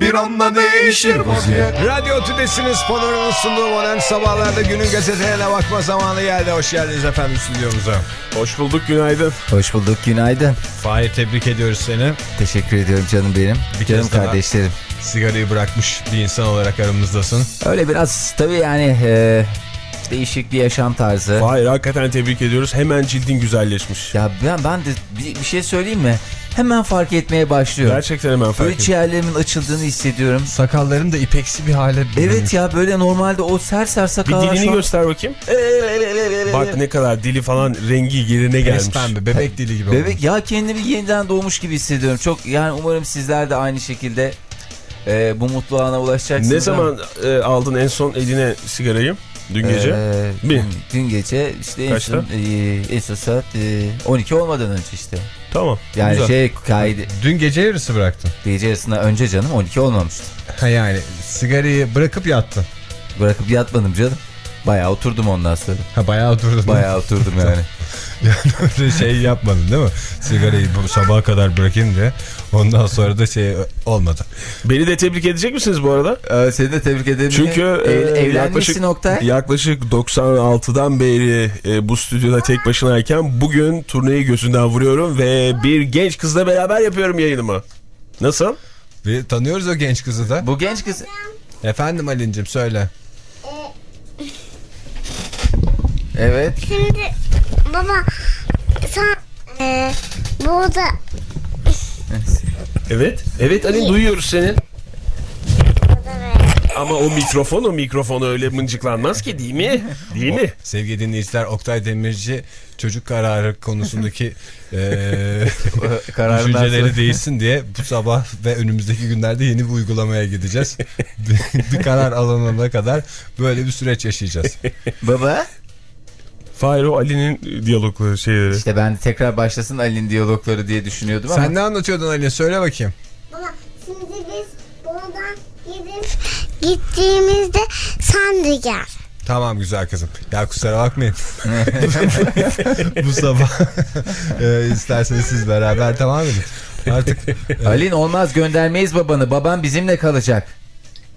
bir anda değişir vaziyet Radyo Tüdesi'nin sponsorunun sunduğu modern sabahlarda günün gazetelerine bakma zamanı geldi. Hoş geldiniz efendim stüdyomuza. Hoş bulduk günaydın. Hoş bulduk günaydın. Fahir tebrik ediyoruz seni. Teşekkür ediyorum canım benim. Bir canım kardeşlerim. Sigarayı bırakmış bir insan olarak aramızdasın. Öyle biraz tabii yani e, değişik bir yaşam tarzı. Hayır hakikaten tebrik ediyoruz. Hemen cildin güzelleşmiş. Ya ben, ben de bir, bir şey söyleyeyim mi? Hemen fark etmeye başlıyorum. Gerçekten hemen fark Böyle ettim. ciğerlerimin açıldığını hissediyorum. Sakalların da ipeksi bir hale Evet ya böyle normalde o ser ser Bir sakallar dilini şu an- göster bakayım. Bak ne kadar dili falan rengi yerine gelmiş. pembe bebek dili gibi Bebek ya kendimi yeniden doğmuş gibi hissediyorum. Çok yani umarım sizler de aynı şekilde e, bu mutlu ana ulaşacaksınız. Ne zaman e, aldın en son eline sigarayı? Dün gece. Ee, Bir. dün, gece işte Kaçta? son e, esas saat e, 12 olmadan önce işte. Tamam. Yani güzel. şey kaydı Dün gece yarısı bıraktın. gece yarısında önce canım 12 olmamıştı. Ha yani sigarayı bırakıp yattın. Bırakıp yatmadım canım. Bayağı oturdum ondan sonra. Ha bayağı oturdun. Bayağı oturdum yani. Yani öyle şey yapmadın değil mi? Sigarayı bu sabaha kadar bırakayım diye. Ondan sonra da şey olmadı. Beni de tebrik edecek misiniz bu arada? Ee, seni de tebrik ederim. Çünkü e, evlenmişsin yaklaşık, Oktay. yaklaşık 96'dan beri e, bu stüdyoda tek başınayken bugün turneyi gözünden vuruyorum ve bir genç kızla beraber yapıyorum yayınımı. Nasıl? Bir tanıyoruz o genç kızı da. Bu genç kız Efendim Alincim söyle. Evet. Şimdi baba sen e, burada Evet. Evet Ali duyuyoruz seni. Ama o mikrofon o mikrofon öyle mıncıklanmaz ki değil mi? Değil mi? Sevgili dinleyiciler Oktay Demirci çocuk kararı konusundaki eee Kararından düşünceleri değişsin diye bu sabah ve önümüzdeki günlerde yeni bir uygulamaya gideceğiz. bir, bir karar alınana kadar böyle bir süreç yaşayacağız. Baba. Fahir o Ali'nin diyalogları şeyleri. İşte ben tekrar başlasın Ali'nin diyalogları diye düşünüyordum ama. Sen ne anlatıyordun Ali söyle bakayım. baba şimdi biz buradan gidip gittiğimizde sen de gel. Tamam güzel kızım. Ya kusura bakmayın. Bu sabah e, isterseniz siz beraber devam edin. Artık Alin olmaz göndermeyiz babanı. Baban bizimle kalacak.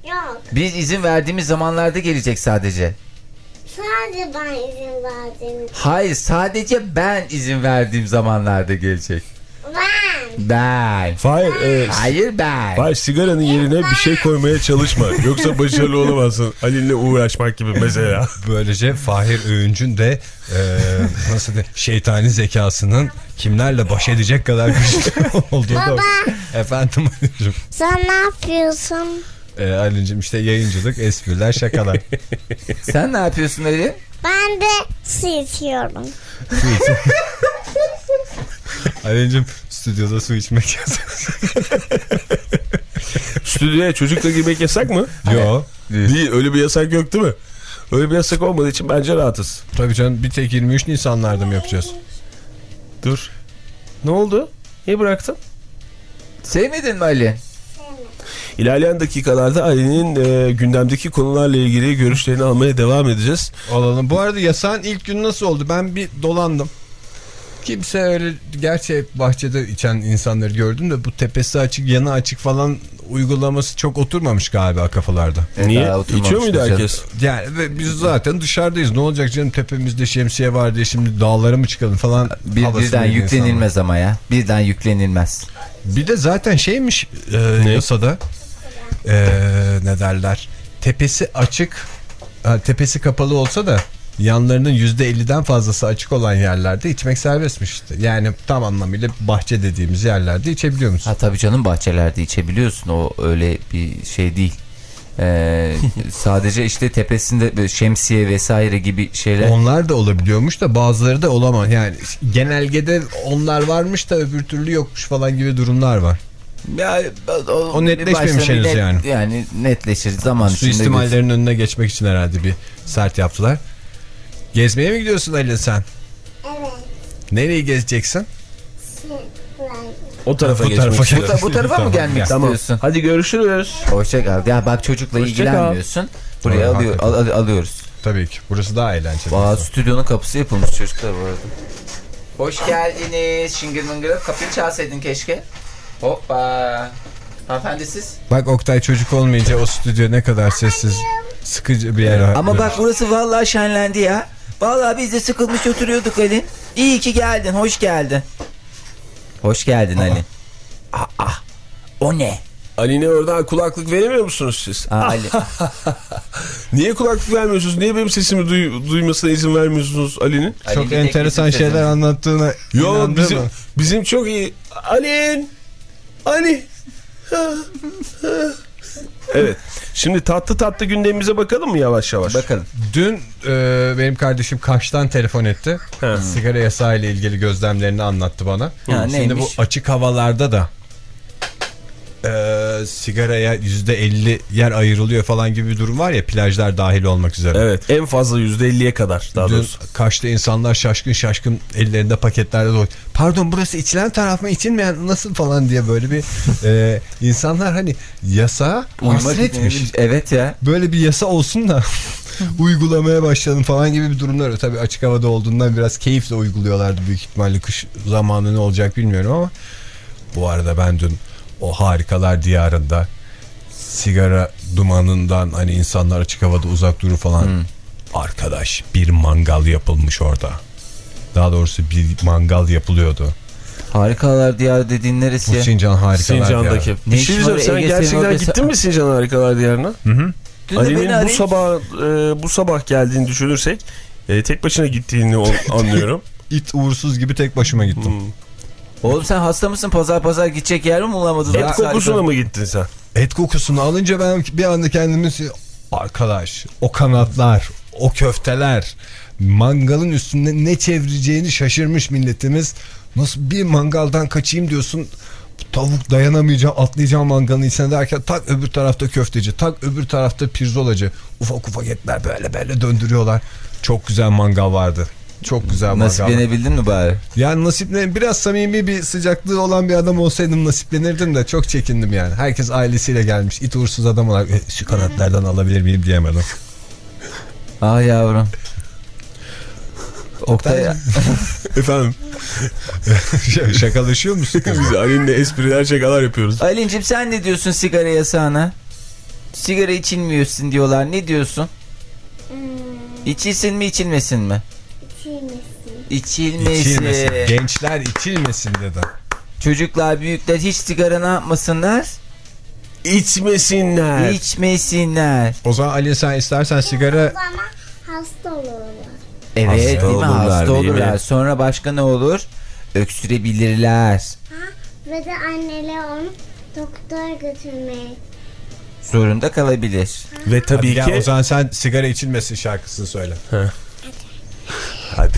Yok Biz izin verdiğimiz zamanlarda gelecek sadece. Sadece ben izin verdim. Hayır sadece ben izin verdiğim zamanlarda gelecek. Ben. Ben. Fahir, e, Hayır ben. Fahir sigaranın yerine bir şey koymaya çalışma. Yoksa başarılı olamazsın. Ali'yle uğraşmak gibi mesela. böylece Fahir Öğüncü'nün de e, nasıl de şeytani zekasının kimlerle baş edecek kadar güçlü olduğu da Baba Efendim sen ne yapıyorsun? E, Ali'cim işte yayıncılık, espriler, şakalar. Sen ne yapıyorsun Ali? Ben de su içiyorum. Ali'cim stüdyoda su içmek yasak. Stüdyoya çocukla girmek yasak mı? Yo. Değil öyle bir yasak yok değil mi? Öyle bir yasak olmadığı için bence rahatız. Tabii canım bir tek 23 Nisanlarda mı yapacağız? Dur. Ne oldu? Niye bıraktın? Sevmedin mi Ali? İlerleyen dakikalarda Ali'nin e, gündemdeki konularla ilgili görüşlerini almaya devam edeceğiz. Olalım. Bu arada yasağın ilk günü nasıl oldu? Ben bir dolandım. Kimse öyle gerçi bahçede içen insanları gördüm de bu tepesi açık yanı açık falan uygulaması çok oturmamış galiba kafalarda. Niye? daha oturmamış İçiyor muydu herkes? Yani biz zaten dışarıdayız. Ne olacak canım tepemizde şemsiye var diye şimdi dağlara mı çıkalım falan. Bir, birden insanlar. yüklenilmez ama ya. Birden yüklenilmez. Bir de zaten şeymiş e, yasada e, ne derler tepesi açık tepesi kapalı olsa da yanlarının %50'den fazlası açık olan yerlerde içmek serbestmiş işte. Yani tam anlamıyla bahçe dediğimiz yerlerde içebiliyor musun? Ha tabii canım bahçelerde içebiliyorsun. O öyle bir şey değil. Ee, sadece işte tepesinde şemsiye vesaire gibi şeyler. Onlar da olabiliyormuş da bazıları da olamaz. Yani genelgede onlar varmış da öbür türlü yokmuş falan gibi durumlar var. Ya, o, O netleşmemiş henüz yani. Yani netleşir zaman içinde. Suistimallerin önüne geçmek için herhalde bir sert yaptılar. Gezmeye mi gidiyorsun Ali sen? Evet. Nereyi gezeceksin? Buraya. O tarafa Bu geçmek tarafa istiyorum. Bu, ta- bu tarafa mı gelmek gel. Tamam. istiyorsun? Hadi görüşürüz. Hoşça kal. Ya bak çocukla Hoşça ilgilenmiyorsun. Buraya Doğru, alıyor, al- al- alıyoruz. Tabii ki. Burası daha eğlenceli. Aa, stüdyonun kapısı yapılmış çocuklar bu arada. Hoş geldiniz. Şıngır mıngır. Kapıyı çalsaydın keşke. Hoppa. Hanımefendi siz? Bak Oktay çocuk olmayınca o stüdyo ne kadar sessiz, sıkıcı bir yer. Ama bak burası vallahi şenlendi ya. Vallahi biz de sıkılmış oturuyorduk Ali. İyi ki geldin. Hoş geldin. Hoş geldin Ali. Aa, o ne? Ali'ne oradan kulaklık veremiyor musunuz siz? Aa, Ali. Niye kulaklık vermiyorsunuz? Niye benim sesimi duy- duymasına izin vermiyorsunuz Ali'nin? Ali Çok enteresan şeyler anlattığına Yo bizim, mı? bizim çok iyi. Ali'nin. Ali. evet. Şimdi tatlı tatlı gündemimize bakalım mı yavaş yavaş? Bakalım. Dün e, benim kardeşim Kaş'tan telefon etti. Ha. Sigara yasağı ile ilgili gözlemlerini anlattı bana. Ha, Şimdi neymiş? bu açık havalarda da e, sigaraya %50 yer ayrılıyor falan gibi bir durum var ya plajlar dahil olmak üzere. Evet en fazla %50'ye kadar daha Dün doğrusu. Kaş'ta insanlar şaşkın şaşkın ellerinde paketlerde dolu. Pardon burası içilen taraf mı içilmeyen nasıl falan diye böyle bir e, insanlar hani yasağa hasretmiş. Evet ya. Böyle bir yasa olsun da uygulamaya başlayalım falan gibi bir durumlar. var. Tabii açık havada olduğundan biraz keyifle uyguluyorlardı büyük ihtimalle kış zamanı ne olacak bilmiyorum ama bu arada ben dün o harikalar diyarında sigara dumanından hani insanlar açık havada uzak durur falan. Arkadaş bir mangal yapılmış orada. Daha doğrusu bir mangal yapılıyordu. Harikalar diyarı dediğin neresi Bu? Sincan harikalar Sincan'daki. diyarı. Bir Ne şey işin var diyeceğim sen Ege gerçekten gittin mi Sincan Harikalar Diyarı'na? Ali'nin bu sabah e, bu sabah geldiğini düşünürsek e, tek başına gittiğini anlıyorum. İt uğursuz gibi tek başıma gittim. Oğlum sen hasta mısın? Pazar pazar gidecek yer mi bulamadın? Et kokusuna mı gittin sen? Et kokusunu alınca ben bir anda kendimi arkadaş o kanatlar o köfteler mangalın üstünde ne çevireceğini şaşırmış milletimiz nasıl bir mangaldan kaçayım diyorsun tavuk dayanamayacağım atlayacağım mangalın içine derken tak öbür tarafta köfteci tak öbür tarafta pirzolacı ufak ufak etler böyle böyle döndürüyorlar çok güzel mangal vardı çok güzel Nasiplenebildin mi bari? yani nasiplen biraz samimi bir sıcaklığı olan bir adam olsaydım nasiplenirdim de çok çekindim yani. Herkes ailesiyle gelmiş. it uğursuz adam olarak "E, şu kanatlardan alabilir miyim diyemedim. Ah yavrum. Oktay Efendim Şakalaşıyor musun? biz Ali'ninle espriler şakalar yapıyoruz. Ali'ncim sen ne diyorsun sigara yasağına? Sigara içilmiyorsun diyorlar. Ne diyorsun? Hmm, İçilsin mi içilmesin mi? İçilmesin. İçilmesin. Gençler içilmesin dedi. Çocuklar büyükler hiç sigara ne yapmasınlar? İçmesinler. İçmesinler. O zaman Ali sen istersen sigara Ama hasta olurlar. Evet Hasta değil mi? olurlar, Hasta değil mi? olurlar. Sonra başka ne olur? Öksürebilirler. Ha? Ve de anneler onu doktora götürmeye. Zorunda kalabilir. Ve tabii Hadi ki o zaman sen sigara içilmesin şarkısını söyle. Hadi.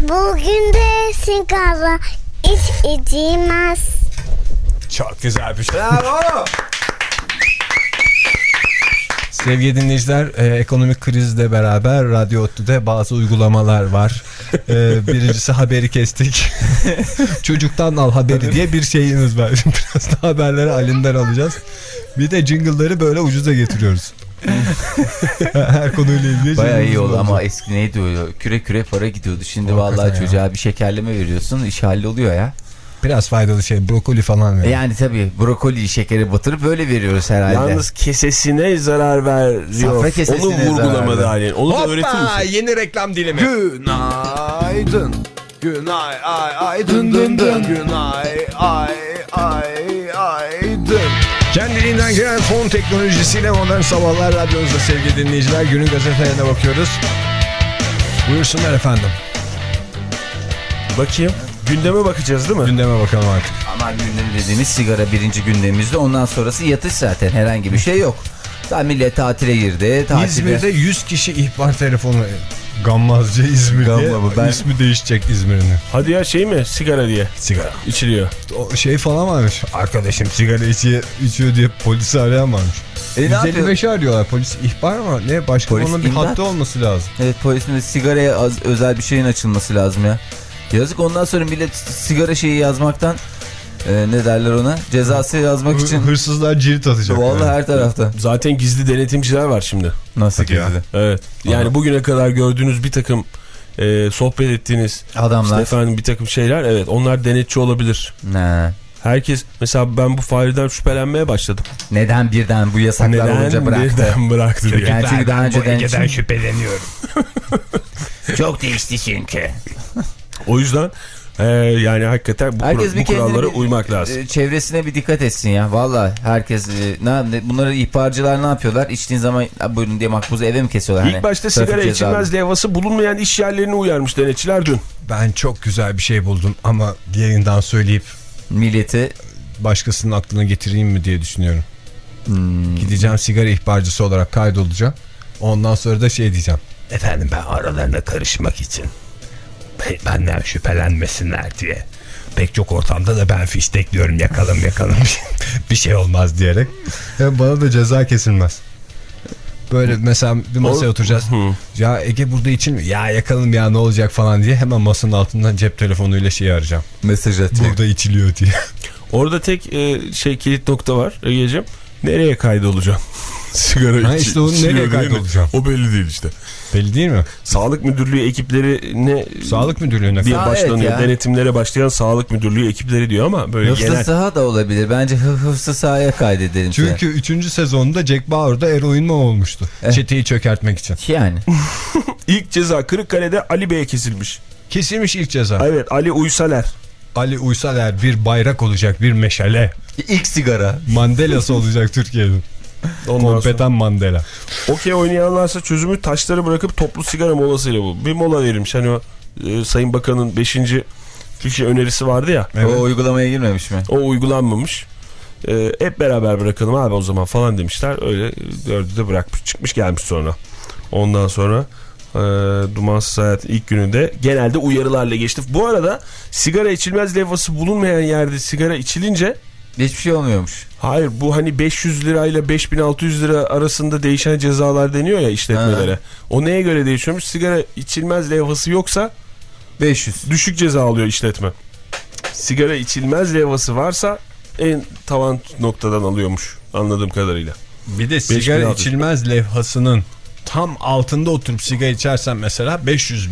Bugün de sigara hiç içilmez. Çok güzel bir şey. Bravo. Sevgili dinleyiciler, e, ekonomik krizle beraber Radyo Otlu'da bazı uygulamalar var. E, birincisi haberi kestik. Çocuktan al haberi diye bir şeyimiz var. Biraz da haberleri Ali'nden alacağız. Bir de jingle'ları böyle ucuza getiriyoruz. Her konuyla ilgili Baya iyi oldu ama eski neydi o? Küre küre para gidiyordu. Şimdi Hakikaten vallahi ya. çocuğa bir şekerleme veriyorsun. iş halloluyor ya. Biraz faydalı şey brokoli falan verin. Yani tabii brokoli şekeri batırıp böyle veriyoruz herhalde. Yalnız kesesine zarar veriyor. Safra kesesine Onu zarar vurgulamadı veriyor. Ali. Onu da öğretir Hoppa misin? yeni reklam dilimi. Günaydın. Günay ay ay dın dın dın. Günay ay ay ay. Kendiliğinden gelen fon teknolojisiyle modern sabahlar radyonuzda sevgili dinleyiciler. Günün gazetelerine bakıyoruz. Buyursunlar efendim. Bakayım. Gündeme bakacağız değil mi? Gündeme bakalım artık. Ama gündem dediğimiz sigara birinci gündemimizde. Ondan sonrası yatış zaten. Herhangi bir şey yok. Daha millet tatile girdi. Tatilde. İzmir'de 100 kişi ihbar telefonu Gammazcı İzmir diye Gamma bu, ben- ismi değişecek İzmir'in. Hadi ya şey mi sigara diye Sigara. içiliyor. O şey falan varmış. Arkadaşım sigara içiyor, içiyor diye polisi arayan varmış. E, ne yapıyor? 155'i arıyorlar. Polis ihbar mı? Ne? Başka Polis onun bir imdat. hattı olması lazım. Evet polisin de sigaraya az, özel bir şeyin açılması lazım ya. Yazık ondan sonra millet sigara şeyi yazmaktan e, ne derler ona cezası yazmak Hı- için. Hırsızlar cirit atacak. Vallahi yani. her tarafta. Zaten gizli denetimciler var şimdi. Nasıl Hadi ya. gizli? Evet. Yani bugüne kadar gördüğünüz bir takım e, sohbet ettiğiniz Adamlar. işte efendim bir takım şeyler evet onlar denetçi olabilir. Ne? Herkes mesela ben bu Fahri'den şüphelenmeye başladım. Neden birden bu yasaklar olunca bıraktı? birden bıraktı diye. Yani çünkü daha önceden için şüpheleniyorum. çok değişti çünkü. O yüzden e, yani hakikaten bu, Herkes kur- bir bu kurallara bir- uymak lazım. e, Çevresine bir dikkat etsin ya. Valla herkes e, ne, bunları ihbarcılar ne yapıyorlar? İçtiğin zaman "Ha, buyurun diye makbuzu eve mi kesiyorlar? İlk Hani başta sigara içilmez levhası bulunmayan iş yerlerini uyarmış denetçiler dün. Ben çok güzel bir şey buldum ama yayından söyleyip Milleti başkasının aklına getireyim mi diye düşünüyorum. hmm, Gideceğim sigara ihbarcısı olarak kaydolacağım. Ondan sonra da şey diyeceğim. Efendim ben aralarına karışmak için benden şüphelenmesinler diye. Pek çok ortamda da ben fiştekliyorum yakalım yakalım bir şey olmaz diyerek. Hem bana da ceza kesilmez. Böyle mesela bir masaya oturacağız. Ya Ege burada için mi? Ya yakalım ya ne olacak falan diye hemen masanın altından cep telefonuyla şeyi arayacağım. mesaj atıyor. Burada içiliyor diye. Orada tek e, şey kilit nokta var Ege'ciğim. Nereye kaydolacağım? Sigara Ha işte onu nereye kaydolacağım? O belli değil işte. Belli değil mi? Sağlık Müdürlüğü ekipleri ne Sağlık müdürlüğüne diye başlanıyor. evet. Denetimlere başlayan Sağlık Müdürlüğü ekipleri diyor ama böyle Hıfzı genel. saha da olabilir. Bence hı hıfzı sahaya kaydedelim. Çünkü 3. sezonda Jack Bauer'da eroin mi olmuştu? Eh. Çeteyi çökertmek için. Yani. İlk ceza Kırıkkale'de Ali Bey'e kesilmiş. Kesilmiş ilk ceza. Evet Ali Uysaler. Ali Uysaler bir bayrak olacak bir meşale. ilk sigara. Mandelası olacak Türkiye'nin. Sonra Kompetan Mandela. okey oynayanlarsa çözümü taşları bırakıp toplu sigara molasıyla bu. Bir mola verilmiş. Hani o e, Sayın Bakan'ın 5. kişi önerisi vardı ya. Evet. O uygulamaya girmemiş mi? O uygulanmamış. E, hep beraber bırakalım abi o zaman falan demişler. Öyle dördü de bırakmış. Çıkmış gelmiş sonra. Ondan sonra e, Dumansız Hayat ilk gününde genelde uyarılarla geçti. Bu arada sigara içilmez levhası bulunmayan yerde sigara içilince Hiçbir şey olmuyormuş. Hayır bu hani 500 lirayla 5600 lira arasında değişen cezalar deniyor ya işletmelere. O neye göre değişiyormuş? Sigara içilmez levhası yoksa 500. düşük ceza alıyor işletme. Sigara içilmez levhası varsa en tavan noktadan alıyormuş anladığım kadarıyla. Bir de 5000 sigara içilmez levhasının tam altında oturup sigara içersen mesela 500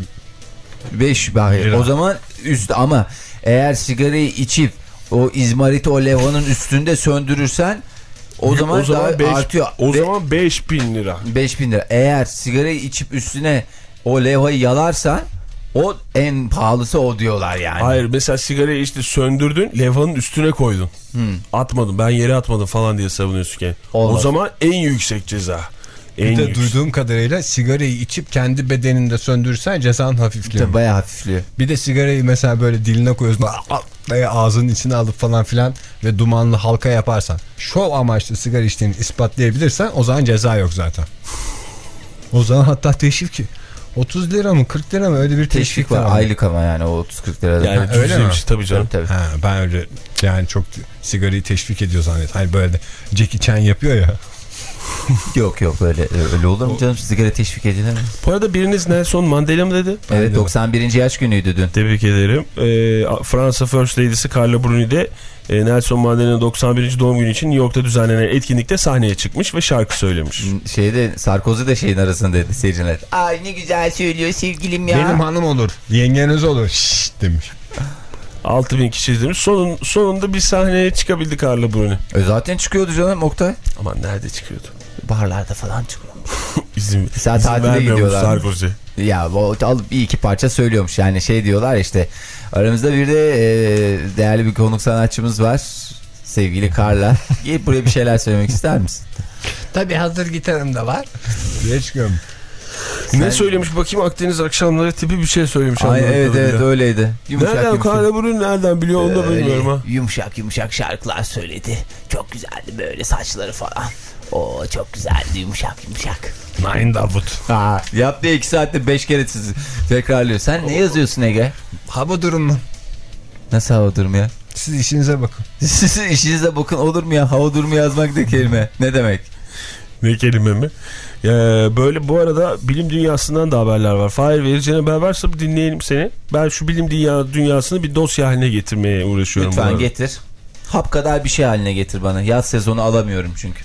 5 hayır. Lira. O zaman üst ama eğer sigarayı içip o izmariti o levhanın üstünde söndürürsen o zaman, daha beş- artıyor. O Ve zaman 5000 lira. 5000 lira. Eğer sigarayı içip üstüne o levhayı yalarsan o en pahalısı o diyorlar yani. Hayır mesela sigarayı işte söndürdün levhanın üstüne koydun. Atmadım ben yere atmadım falan diye savunuyorsun ki. O zaman en yüksek ceza. En Bir de yüksek. duyduğum kadarıyla sigarayı içip kendi bedeninde söndürürsen cezan hafifliyor. Tabii bayağı hafifliyor. Bir de sigarayı mesela böyle diline koyuyorsun ve ağzının içine alıp falan filan ve dumanlı halka yaparsan şov amaçlı sigara içtiğini ispatlayabilirsen o zaman ceza yok zaten. O zaman hatta teşvik 30 lira mı 40 lira mı öyle bir teşvik, Teşvik var var. aylık ama yani o 30-40 lirada. Yani Ha, öyle mi? tabii canım. Tabii tabii. Ha, ben öyle yani çok sigarayı teşvik ediyor zannet. Hani böyle Jackie Chan yapıyor ya. Yok yok öyle öyle olur mu canım sigara teşvik edilir mi? Bu arada biriniz Nelson Mandela mı dedi? Evet 91. yaş günüydü dün. Tebrik ederim. Ee, Fransa First Lady'si Carla Bruni de e, Nelson Mandela'nın 91. doğum günü için New York'ta düzenlenen etkinlikte sahneye çıkmış ve şarkı söylemiş. Şeyde Sarkozy da şeyin arasındaydı seyirciler. Ay ne güzel söylüyor sevgilim ya. Benim hanım olur. Yengeniz olur. Şşş demiş. 6000 kişi izlemiş. Sonun, sonunda bir sahneye çıkabildi Carla Bruni. E zaten çıkıyordu canım Oktay. Aman nerede çıkıyordu? Barlarda falan çıkıyor. İzin, izin tatile gidiyorlar. Sarkozy. Ya o alıp bir iki parça söylüyormuş yani şey diyorlar işte aramızda bir de e, değerli bir konuk sanatçımız var sevgili Karla. Gelip buraya bir şeyler söylemek ister misin? Tabii hazır gitarım da var. Diye çıkıyorum. Ne söylemiş bakayım Akdeniz akşamları tipi bir şey söylemiş. Ay, evet evet öyleydi. Yumuşak Nereden yumuşak. Kale Burun nereden biliyor onu da Öyle bilmiyorum ha. Yumuşak yumuşak şarkılar söyledi. Çok güzeldi böyle saçları falan. O çok güzeldi yumuşak yumuşak. Nine Davut. Ha, yaptı iki saatte beş kere sizi tekrarlıyor. Sen ne yazıyorsun Ege? Hava durumu. Nasıl hava durumu ya? Siz işinize bakın. Siz işinize bakın olur mu ya? Hava durumu yazmak ne kelime? Ne demek? Ne kelime mi? Ee, böyle bu arada bilim dünyasından da haberler var. Fahir vereceğin haber varsa dinleyelim seni. Ben şu bilim dünya dünyasını bir dosya haline getirmeye uğraşıyorum. Lütfen getir. Hap kadar bir şey haline getir bana. Yaz sezonu alamıyorum çünkü.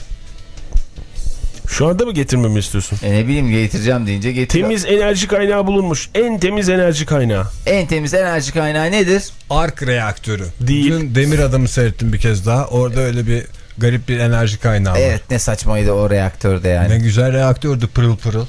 Şu anda mı getirmemi istiyorsun? E ne bileyim getireceğim deyince getir. Temiz enerji kaynağı bulunmuş. En temiz enerji kaynağı. En temiz enerji kaynağı nedir? Ark reaktörü. Değil. Dün Demir Adam'ı seyrettim bir kez daha. Orada öyle bir garip bir enerji kaynağı var. Evet ne saçmaydı o reaktörde yani. Ne güzel reaktördü pırıl pırıl.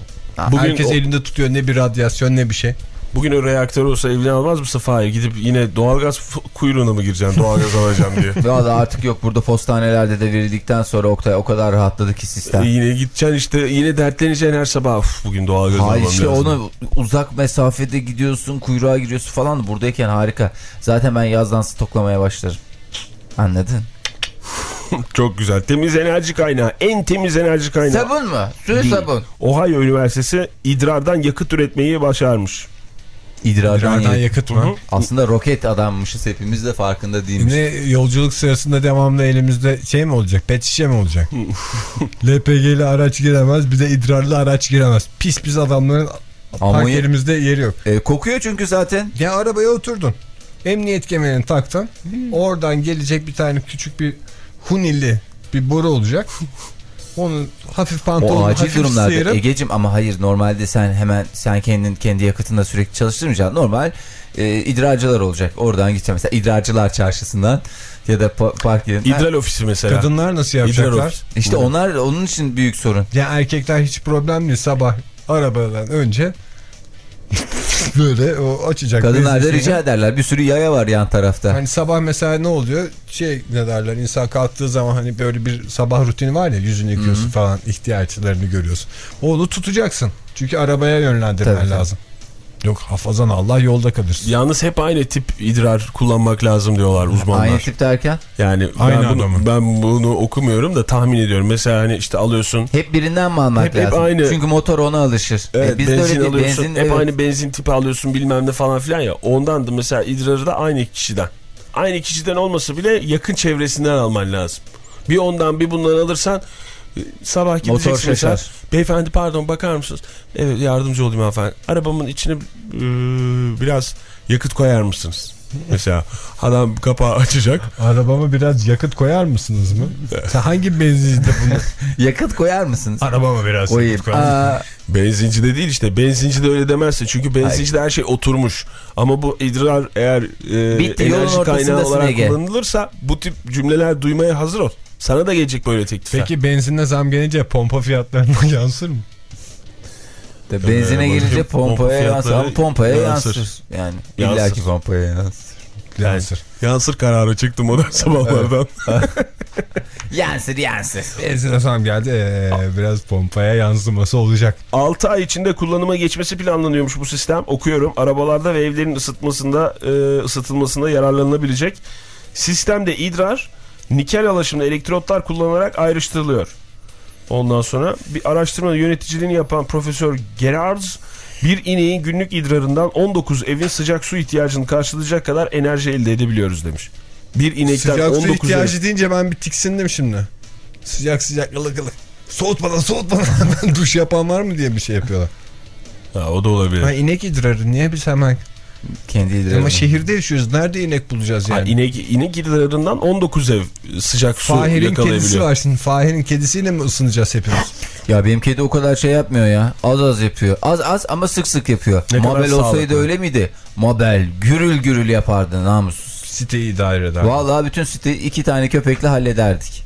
Bugün Herkes o- elinde tutuyor ne bir radyasyon ne bir şey. Bugün o reaktör olsa evine almaz mısın Fahir? Gidip yine doğalgaz kuyruğuna mı gireceksin? Doğalgaz alacağım diye. Ya da artık yok burada postanelerde de verildikten sonra Oktay o kadar rahatladı ki sistem. E yine gideceksin işte yine dertleneceksin her sabah. Uf, bugün doğalgaz Hayır almam işte lazım. onu uzak mesafede gidiyorsun kuyruğa giriyorsun falan buradayken harika. Zaten ben yazdan stoklamaya başlarım. Anladın? Çok güzel. Temiz enerji kaynağı. En temiz enerji kaynağı. Sabun mu? Sür Değil. sabun. Ohio Üniversitesi idrardan yakıt üretmeyi başarmış. İdrardan, Birazdan yakıt. yakıt mı? Aslında roket adammışız hepimiz de farkında değilmiş. Ne yolculuk sırasında devamlı elimizde şey mi olacak? Pet şişe mi olacak? LPG'li araç giremez bir de idrarlı araç giremez. Pis pis adamların Ama park ya- yerimizde yeri yok. E, kokuyor çünkü zaten. Ya arabaya oturdun. Emniyet kemerini taktın. Oradan gelecek bir tane küçük bir hunili bir boru olacak. Onu hafif O pantolonu acil hafif durumlarda sıyırıp Egecim ama hayır normalde sen hemen sen kendin kendi yakıtında sürekli çalıştırmayacaksın. Normal e, idrarcılar olacak. Oradan gideceğim mesela idrarcılar çarşısından ya da pa- park yerinden. İdral ofisi mesela. kadınlar nasıl yapacaklar? İşte onlar onun için büyük sorun. Ya erkekler hiç problem değil sabah arabadan önce böyle o açacak. Kadınlar da rica ederler. Bir sürü yaya var yan tarafta. Hani sabah mesela ne oluyor? Şey ne derler insan kalktığı zaman hani böyle bir sabah rutini var ya yüzünü yıkıyorsun falan ihtiyaçlarını görüyorsun. Onu tutacaksın. Çünkü arabaya yönlendirmen Tabii, tabii. Yok hafazan Allah yolda kalırsın. Yalnız hep aynı tip idrar kullanmak lazım diyorlar uzmanlar. Aynı tip derken Yani Aynı ben, bunu, adamı. ben bunu okumuyorum da tahmin ediyorum. Mesela hani işte alıyorsun. hep birinden mi almak Hep- hep lazım? aynı. Çünkü motor ona alışır. Evet, E, biz de benzin öyle değil. alıyorsun. Benzin, hep evet. aynı benzin tipi alıyorsun bilmem ne falan filan ya. Ondan da mesela idrarı da aynı kişiden. Aynı kişiden olmasa bile yakın çevresinden alman lazım. Bir ondan bir bundan alırsan e, sabah gideceksin Motor mesela. şaşar. Beyefendi pardon bakar mısınız? Evet yardımcı olayım hanımefendi. Arabamın içine e, biraz yakıt koyar mısınız? Mesela adam kapağı açacak. Arabama biraz yakıt koyar mısınız mı? Sen hangi benzincide bunu? Yakıt koyar mısınız? Arabama biraz Koyayım. yakıt koyar? Aa, Benzincide değil işte. Benzincide öyle demezsin. Çünkü benzincide her şey oturmuş. Ama bu idrar eğer e, Bitti, enerji kaynağı olarak Ege. kullanılırsa bu tip cümleler duymaya hazır ol. Sana da gelecek böyle teklifler. Peki benzinle zam gelince pompa fiyatlarına yansır mı? de benzine Ee, gelince pompaya pompa yansır. Ama pompaya yansır. yansır. Yani Yansır. illaki pompaya yansır. Yansır. Yansır kararı çıktı modern sabahlardan. Yansır yansır. Benzine zam geldi. ee, biraz pompaya yansıması olacak. 6 ay içinde kullanıma geçmesi planlanıyormuş bu sistem. Okuyorum. Arabalarda ve evlerin ısıtmasında e, ısıtılmasında yararlanılabilecek. Sistemde idrar nikel alaşımlı elektrotlar kullanarak ayrıştırılıyor. Ondan sonra bir araştırma yöneticiliğini yapan Profesör Gerards bir ineğin günlük idrarından 19 evin sıcak su ihtiyacını karşılayacak kadar enerji elde edebiliyoruz demiş. Bir inekten Sıcak su 19 ev. ihtiyacı deyince ben bir tiksindim şimdi. Sıcak sıcak ılık ılık. Soğutmadan soğutmadan duş yapan var mı diye bir şey yapıyorlar. Ha, o da olabilir. Ha inek idrarı niye biz hemen? Kendi idrarını. Ama şehirde yaşıyoruz. Nerede inek bulacağız Ha, yani? inek, inek idrarından 19 ev sıcak su Fahir'in kedisi yakalayabiliyor. var şimdi. Fahir'in kedisiyle mi ısınacağız hepimiz? Ya benim kedi o kadar şey yapmıyor ya. Az az yapıyor. Az az ama sık sık yapıyor. Ne Mabel olsaydı öyle miydi? Mabel gürül gürül yapardı namus. Siteyi idare eder. Vallahi bütün siteyi iki tane köpekle hallederdik.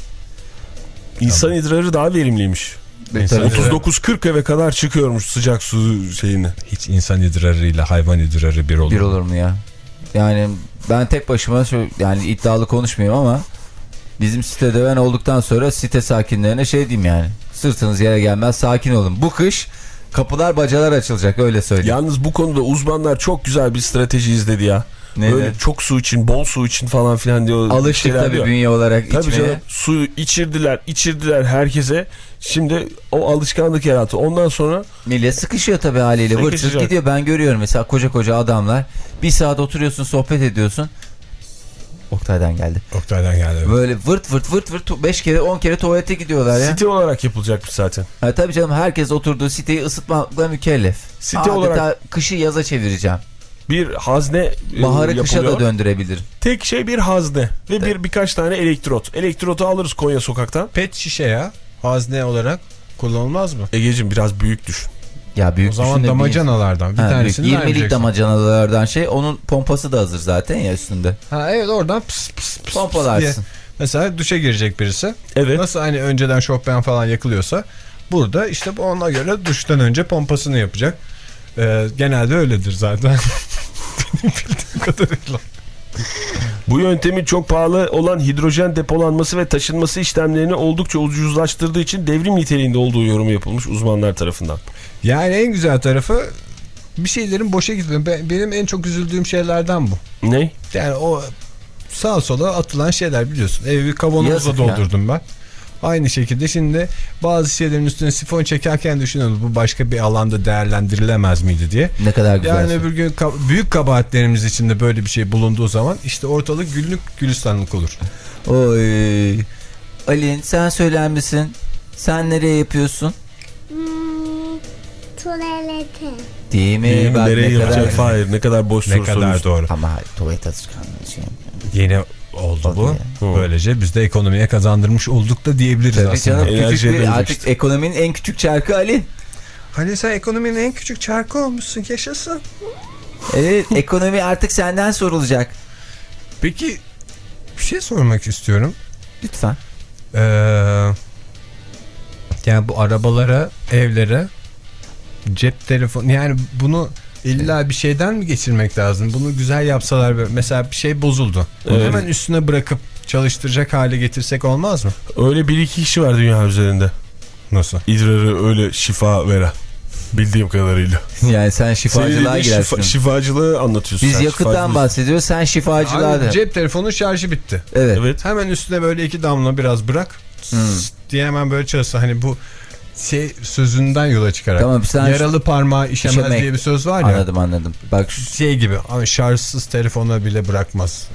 İnsan idrarı daha verimliymiş. Tabii. 39-40 eve kadar çıkıyormuş sıcak su şeyini. Hiç insan idrarıyla hayvan idrarı bir olur. Bir olur mu ya? Yani ben tek başıma şu yani iddialı konuşmayayım ama bizim sitede ben olduktan sonra site sakinlerine şey diyeyim yani. Sırtınız yere gelmez sakin olun. Bu kış Kapılar bacalar açılacak öyle söyleyeyim. Yalnız bu konuda uzmanlar çok güzel bir strateji izledi ya. Nedir? Böyle çok su için, bol su için falan filan diyor. Alıştık tabii diyor. bünye olarak Tabii içmeye. canım suyu içirdiler, içirdiler herkese. Şimdi o alışkanlık yarattı. Ondan sonra Millet sıkışıyor tabii haliyle. Sıkışacak. gidiyor. Ben görüyorum mesela koca koca adamlar. Bir saat oturuyorsun sohbet ediyorsun. Oktay'dan geldi. Oktay'dan geldi. Böyle vırt vırt vırt vırt 5 kere 10 kere tuvalete gidiyorlar ya. site olarak yapılacakmış zaten. Ha, tabii canım herkes oturduğu siteyi ısıtmakla mükellef. Site Adeta olarak- kışı yaza çevireceğim. Bir hazne e, Baharı kışa yapılıyor. da döndürebilirim. Tek şey bir hazne ve bir birkaç tane elektrot. Elektrotu alırız Konya sokaktan. Pet şişe ya. Hazne olarak kullanılmaz mı? Egeciğim biraz büyük düşün. Ya büyük O zaman damacanalardan bir Ha, büyük. tanesini 20'lik vermeyeceksin. damacanalardan şey onun pompası da hazır zaten ya üstünde. Ha evet oradan pıs pıs pıs Pompalarsın. diye. Mesela duşa girecek birisi. Evet. Nasıl hani önceden şofben falan yakılıyorsa burada işte bu ona göre duştan önce pompasını yapacak. Ee, genelde öyledir zaten. Benim bildiğim kadarıyla. Bu yöntemin çok pahalı olan hidrojen depolanması ve taşınması işlemlerini oldukça ucuzlaştırdığı için devrim niteliğinde olduğu yorumu yapılmış uzmanlar tarafından. Yani en güzel tarafı bir şeylerin boşa gitmiyor. Ben- Benim en çok üzüldüğüm şeylerden bu. Ne? Yani o sağa sola atılan şeyler biliyorsun. Evi bir kavanozla Yazık ya. doldurdum ben. Aynı şekilde şimdi bazı şeylerin üstüne sifon çekerken düşünüyoruz bu başka bir alanda değerlendirilemez miydi diye. Ne kadar güzel. Yani şey. öbür gün ka- büyük kabahatlerimiz içinde böyle bir şey bulunduğu zaman işte ortalık güllük gülistanlık olur. Oy. Alin sen söyler misin? Sen nereye yapıyorsun? Hmm, tuvalete. Değil mi? Ee, Bak nereye ne yapacak? kadar... Hayır ne kadar boş Ne soru kadar soruyorsun. doğru. Ama tuvalet alışkanlığı şey. Yeni oldu bu. Hı. Böylece biz de ekonomiye kazandırmış olduk da diyebiliriz Tabii aslında. canım küçük Enerjiye bir, artık işte. ekonominin en küçük çarkı Alin. Hani sen ekonominin en küçük çarkı olmuşsun yaşasın. Evet ekonomi artık senden sorulacak. Peki bir şey sormak istiyorum. Lütfen. Ee, yani bu arabalara, evlere cep telefonu yani bunu illa bir şeyden mi geçirmek lazım? Bunu güzel yapsalar mesela bir şey bozuldu. Evet. hemen üstüne bırakıp çalıştıracak hale getirsek olmaz mı? Öyle bir iki kişi var dünya üzerinde. Nasıl? İdrarı öyle şifa veren. Bildiğim kadarıyla. Yani sen şifacılığa girersin. şifa, şifacılığı anlatıyorsun. Biz sen, yakıttan bahsediyoruz sen şifacılığa da. cep telefonun şarjı bitti. Evet. Evet. Hemen üstüne böyle iki damla biraz bırak. Hmm. Diye hemen böyle çalışsa hani bu şey sözünden yola çıkarak. Tamam, sen- Yaralı parmağı işemez İşemek. diye bir söz var ya. Anladım anladım. Bak Şey gibi şarjsız telefona bile bırakmaz.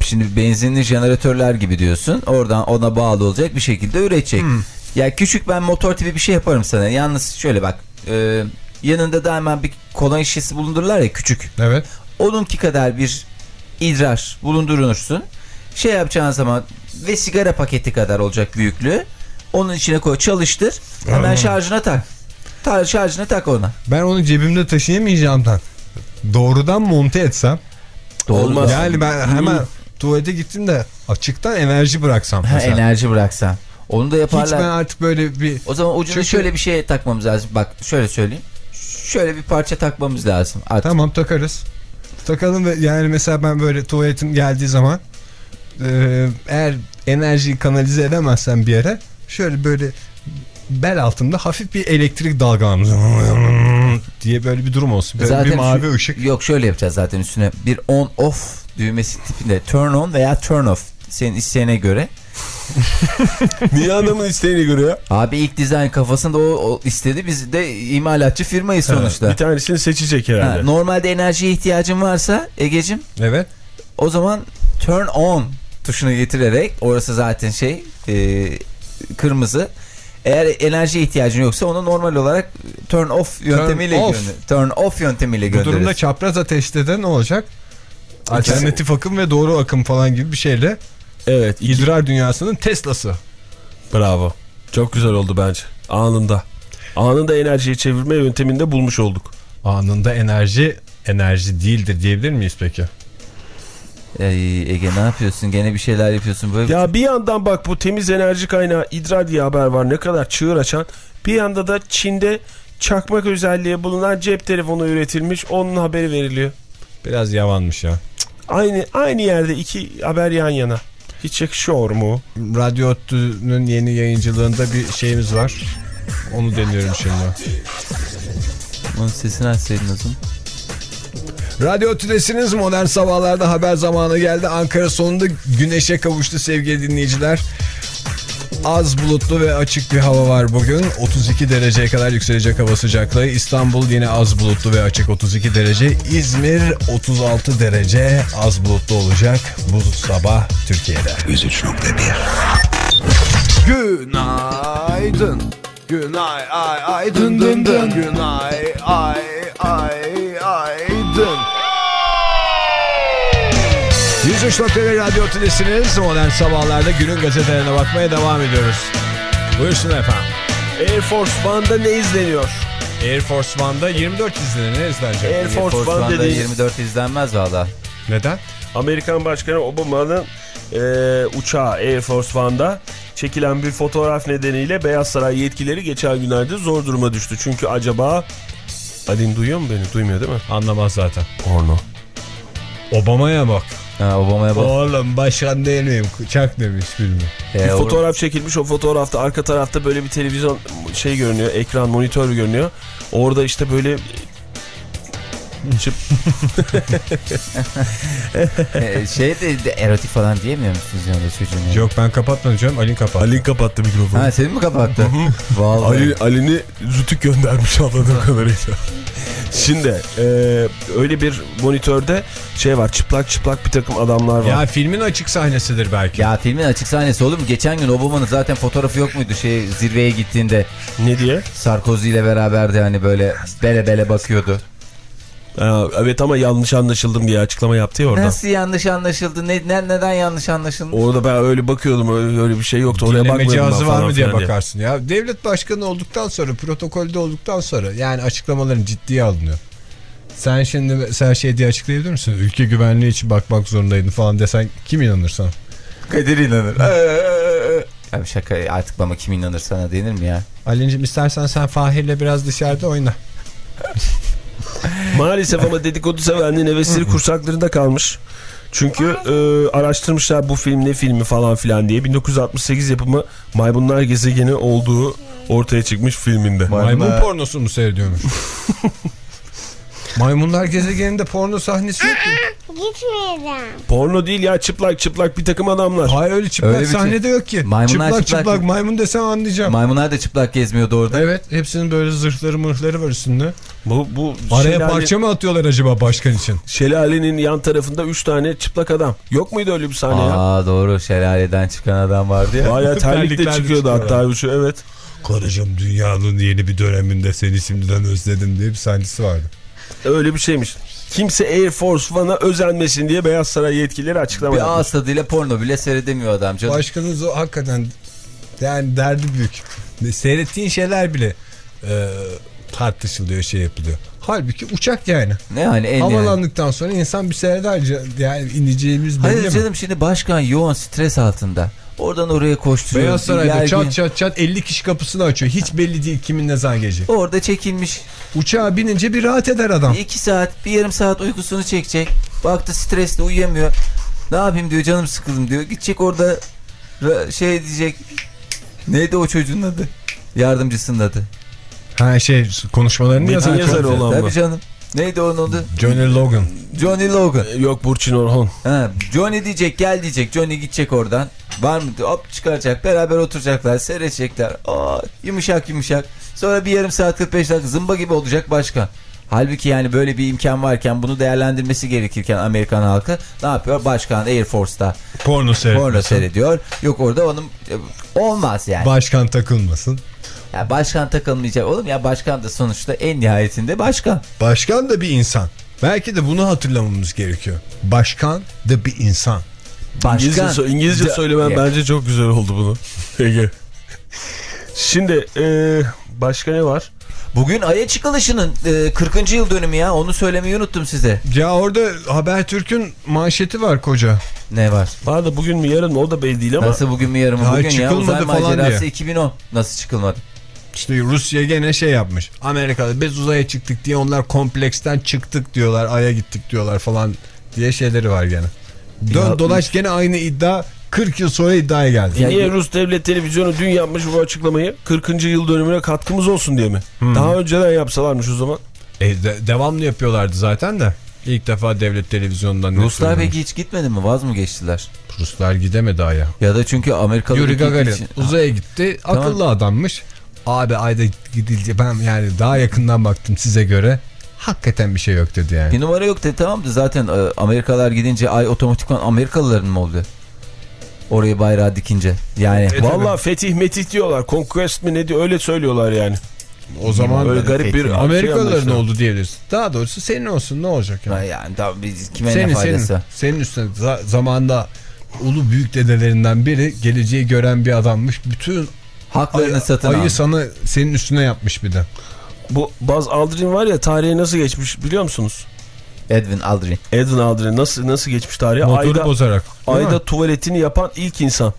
şimdi benzinli jeneratörler gibi diyorsun. Oradan ona bağlı olacak bir şekilde üretecek. Hmm. Ya küçük ben motor tipi bir şey yaparım sana. Yalnız şöyle bak. e, yanında da hemen bir kolon şişesi bulundururlar ya küçük. Evet. Onunki kadar bir idrar bulundurursun. Şey yapacağın zaman ve sigara paketi kadar olacak büyüklüğü. Onun içine koy çalıştır. Hemen Aa. şarjına tak. Ta şarjına tak ona. Ben onu cebimde taşıyamayacağımdan doğrudan monte etsem. Olmaz. Yani ben hemen tuvalete gittim de açıktan enerji bıraksam. Ha, enerji bıraksan. Onu da Hiç yaparlar. ben artık böyle bir O zaman ucuna Çünkü- şöyle bir şey takmamız lazım. Bak şöyle söyleyeyim. Şöyle bir parça takmamız lazım. Artık. Tamam takarız. Takalım ve yani mesela ben böyle tuvaletim geldiği zaman eğer enerjiyi kanalize edemezsem bir yere şöyle böyle bel altında hafif bir elektrik dalgalanması diye böyle bir durum olsun. Böyle bir mavi şu- ışık. Yok şöyle yapacağız zaten üstüne bir on off düğmesi tipinde turn on veya turn off senin isteğine göre. Niye adamın isteğine göre ya? Abi ilk dizayn kafasında o, o istedi. Biz de imalatçı firmayız sonuçta. Bir tanesini seçecek Ha, herhalde. normalde enerjiye ihtiyacın varsa Egecim Evet. o zaman turn on tuşunu getirerek orası zaten şey e, kırmızı. Eğer enerjiye ihtiyacın yoksa onu normal olarak turn off yöntemiyle off. gönder- Turn off yöntemiyle Bu gönderirsin. durumda çapraz ateşte de ne olacak? Alternatif akım ve doğru akım falan gibi bir şeyle Evet. iki- idrar dünyasının Tesla'sı. Bravo. Çok güzel oldu bence. Anında. Anında enerjiyi çevirme yönteminde bulmuş olduk. Anında enerji enerji değildir diyebilir miyiz peki? Ey, Ege ne yapıyorsun? Gene bir şeyler yapıyorsun. Böyle Ya bir yandan bak bu temiz enerji kaynağı idrar diye haber var. Ne kadar çığır açan. Bir yanda da Çin'de çakmak özelliği bulunan cep telefonu üretilmiş. Onun haberi veriliyor. Biraz yavanmış ya. Aynı aynı yerde iki haber yan yana. Hiç yakışıyor mu? Radyo Ottu'nun yeni yayıncılığında bir şeyimiz var. Onu deniyorum şimdi. Onun sesini açsaydın o zaman. Radyo Tülesi'niz modern sabahlarda haber zamanı geldi. Ankara sonunda güneşe kavuştu sevgili dinleyiciler. Az bulutlu ve açık bir hava var bugün. 32 dereceye kadar yükselecek hava sıcaklığı. İstanbul yine az bulutlu ve açık 32 derece. İzmir 36 derece az bulutlu olacak bu sabah Türkiye'de. 103.1 Günaydın. Günay ay ay dın dın dın. Günay ay ay ay. 103.1 Radyo Tülesi'niz modern sabahlarda günün gazetelerine bakmaya devam ediyoruz. Buyursun efendim. Air Force One'da ne izleniyor? Air Force One'da 24 izlenir. Ne izlenecek? Air Force Force One One'da dediğiniz 24 izlenmez valla. Neden? Amerikan Başkanı Obama'nın e, uçağı Air Force One'da çekilen bir fotoğraf nedeniyle Beyaz Saray yetkileri geçen günlerde zor duruma düştü. Çünkü acaba Alin duyuyor mu beni? Duymuyor değil mi? Anlamaz zaten. Porno. Obama'ya bak. Ha, Obama'ya bak. Oğlum başkan değil miyim? Çak demiş filmi. Bir Ee, o- fotoğraf çekilmiş o fotoğrafta arka tarafta böyle bir televizyon şey görünüyor ekran monitör görünüyor. Orada işte böyle şey de, de erotik falan diyemiyor musunuz yani çocuğun? ya? Yok ben kapatmadım canım. Ali kapattı. Ali kapattı mikrofonu. Ha senin mi kapattı? Vallahi. Ali, Ali'ni rütük göndermiş anladığım kadarıyla. Şimdi e, öyle bir monitörde şey var çıplak çıplak bir takım adamlar var. Ya filmin açık sahnesidir belki. Ya filmin açık sahnesi olur mu? Geçen gün Obama'nın zaten fotoğrafı yok muydu şey zirveye gittiğinde Ne diye? Sarkozy ile beraberdi hani böyle bele bele bakıyordu. Ha, evet ama yanlış anlaşıldım diye açıklama yaptı ya orada. Nasıl yanlış anlaşıldı? Ne, ne- neden yanlış anlaşıldı? Orada ben öyle bakıyordum öyle, öyle bir şey yoktu. Oraya Dinleme cihazı var mı diye bakarsın ya. Devlet başkanı olduktan sonra, protokolde olduktan sonra yani açıklamaların ciddiye alınıyor. Sen şimdi sen şey diye açıklayabilir misin? Ülke güvenliği için bakmak zorundaydın falan desen kim inanır sana? Kadir inanır. Abi şaka artık bana kim inanır sana denir mi ya? Ali'cim istersen sen Fahir'le biraz dışarıda oyna. Maalesef ama dedikodu sevenliğin hevesleri kursaklarında kalmış. Çünkü e, araştırmışlar bu film ne filmi falan filan diye. 1968 yapımı Maymunlar Gezegeni olduğu ortaya çıkmış filminde. Maymun pornosu mu seyrediyormuş? Maymunlar gezegeninde porno sahnesi yok mu? Gitmeyeceğim. Porno değil ya çıplak çıplak bir takım adamlar. Hayır öyle çıplak Öyle bir sahnede yok ki. Maymunlar çıplak, çıplak- çıplak maymun desem anlayacağım. Maymunlar da çıplak gezmiyordu orada. evet hepsinin böyle zırhları mırhları var üstünde. Bu, bu Araya şelale- parça mı atıyorlar acaba başkan için? şelalenin yan tarafında 3 tane çıplak adam. Yok muydu öyle bir sahne ya? Aa doğru şelaleden çıkan adam vardı ya. Bayağı terlikle çıkıyordu hatta bu şu evet. Karıcığım dünyanın yeni bir döneminde seni şimdiden özledim diye bir sahnesi vardı. Öyle bir şeymiş. Kimse Air Force One'a özenmesin diye Beyaz Saray yetkilileri açıklama Bir ağız tadıyla porno bile seyredemiyor adam canım. Başkanınız o hakikaten yani derdi büyük. Seyrettiğin şeyler bile e, tartışılıyor şey yapılıyor. Halbuki uçak yani. Ne yani en yani. Havalandıktan sonra insan bir seyreder yani ineceğimiz belli Hayır mi? canım şimdi başkan yoğun stres altında. Oradan oraya koşturuyor. Beyaz Saray'da gergin. çat çat çat 50 kişi kapısını açıyor. Hiç belli değil kimin ne zaman gelecek. Orada çekilmiş. Uçağa binince bir rahat eder adam. Bir iki saat, bir yarım saat uykusunu çekecek. Baktı stresli uyuyamıyor. Ne yapayım diyor canım sıkıldım diyor. Gidecek orada ra- şey diyecek. Neydi o çocuğun adı? Yardımcısının adı. Ha şey konuşmalarını yazan çocuk. olan mı? Tabii canım. Neydi onun adı? Johnny Logan. Johnny Logan. Yok Burçin Orhon. Ha, Johnny diyecek gel diyecek. Johnny gidecek oradan. Var mı? Hop çıkaracak. Beraber oturacaklar. Seyredecekler. Aa, yumuşak yumuşak. Sonra bir yarım saat 45 dakika zımba gibi olacak başkan. Halbuki yani böyle bir imkan varken bunu değerlendirmesi gerekirken Amerikan halkı ne yapıyor? Başkan Air Force'ta Porno porno seyrediyor. Yok orada onun olmaz yani. Başkan takılmasın. Ya başkan takılmayacak. Oğlum ya başkan da sonuçta en nihayetinde başkan. Başkan da bir insan. Belki de bunu hatırlamamız gerekiyor. Başkan da bir insan. İngilizce, Başkan. İngilizce Da- söylemen Ya. bence çok güzel oldu bunu. Ege. Şimdi e, başka ne var? Bugün Ay'a çıkılışının e, 40. yıl dönümü ya. Onu söylemeyi unuttum size. Ya orada Habertürk'ün manşeti var koca. Ne var? Var da bugün mü yarın mı o da belli değil ama. Nasıl bugün mü yarın mı? Bugün ya uzay çıkılmadı falan macerası diye. 2010. Nasıl çıkılmadı? İşte Rusya gene şey yapmış. Amerika'da biz uzaya çıktık diye onlar kompleksten çıktık diyorlar. Ay'a gittik diyorlar falan diye şeyleri var gene. Dön Ya- dolaş gene aynı iddia 40 yıl sonra iddiaya geldi. E Niye Rus Devlet Televizyonu dün yapmış bu açıklamayı? 40. yıl dönümüne katkımız olsun diye mi? Hmm. Daha önceden yapsalarmış o zaman. E, de- devamlı yapıyorlardı zaten de. İlk defa devlet televizyonundan. Ruslar peki hiç gitmedi mi? Vaz mı geçtiler? Ruslar gidemedi aya. Ya da çünkü Amerikalı Yuri Gagarin için- uzaya gitti. Tamam. Akıllı adammış. Abi ayda gidilce ben yani daha yakından baktım size göre. Hakikaten bir şey yok dedi yani. Bir numara yok dedi tamam da zaten e, Amerikalılar gidince ay otomatikman Amerikalıların mı oldu? Oraya bayrağı dikince. Yani Valla fetih metih diyorlar. Conquest mi ne diyor öyle söylüyorlar yani. O zaman Öyle garip bir şey Amerikalıların anlaşılıyor. oldu diyebiliriz. Daha doğrusu senin olsun ne olacak yani. yani tabii biz kime ne Senin faydası? senin senin üstüne za- zamanda ulu büyük dedelerinden biri geleceği gören bir adammış. Bütün Haklarını ay- satın ayı sana senin üstüne yapmış bir de. Bu Buzz Aldrin var ya tarihe nasıl geçmiş biliyor musunuz? Edwin Aldrin. Edwin Aldrin nasıl nasıl geçmiş tarihe? Motoru Ayda, bozarak. değil mi? ayda tuvaletini yapan ilk insan.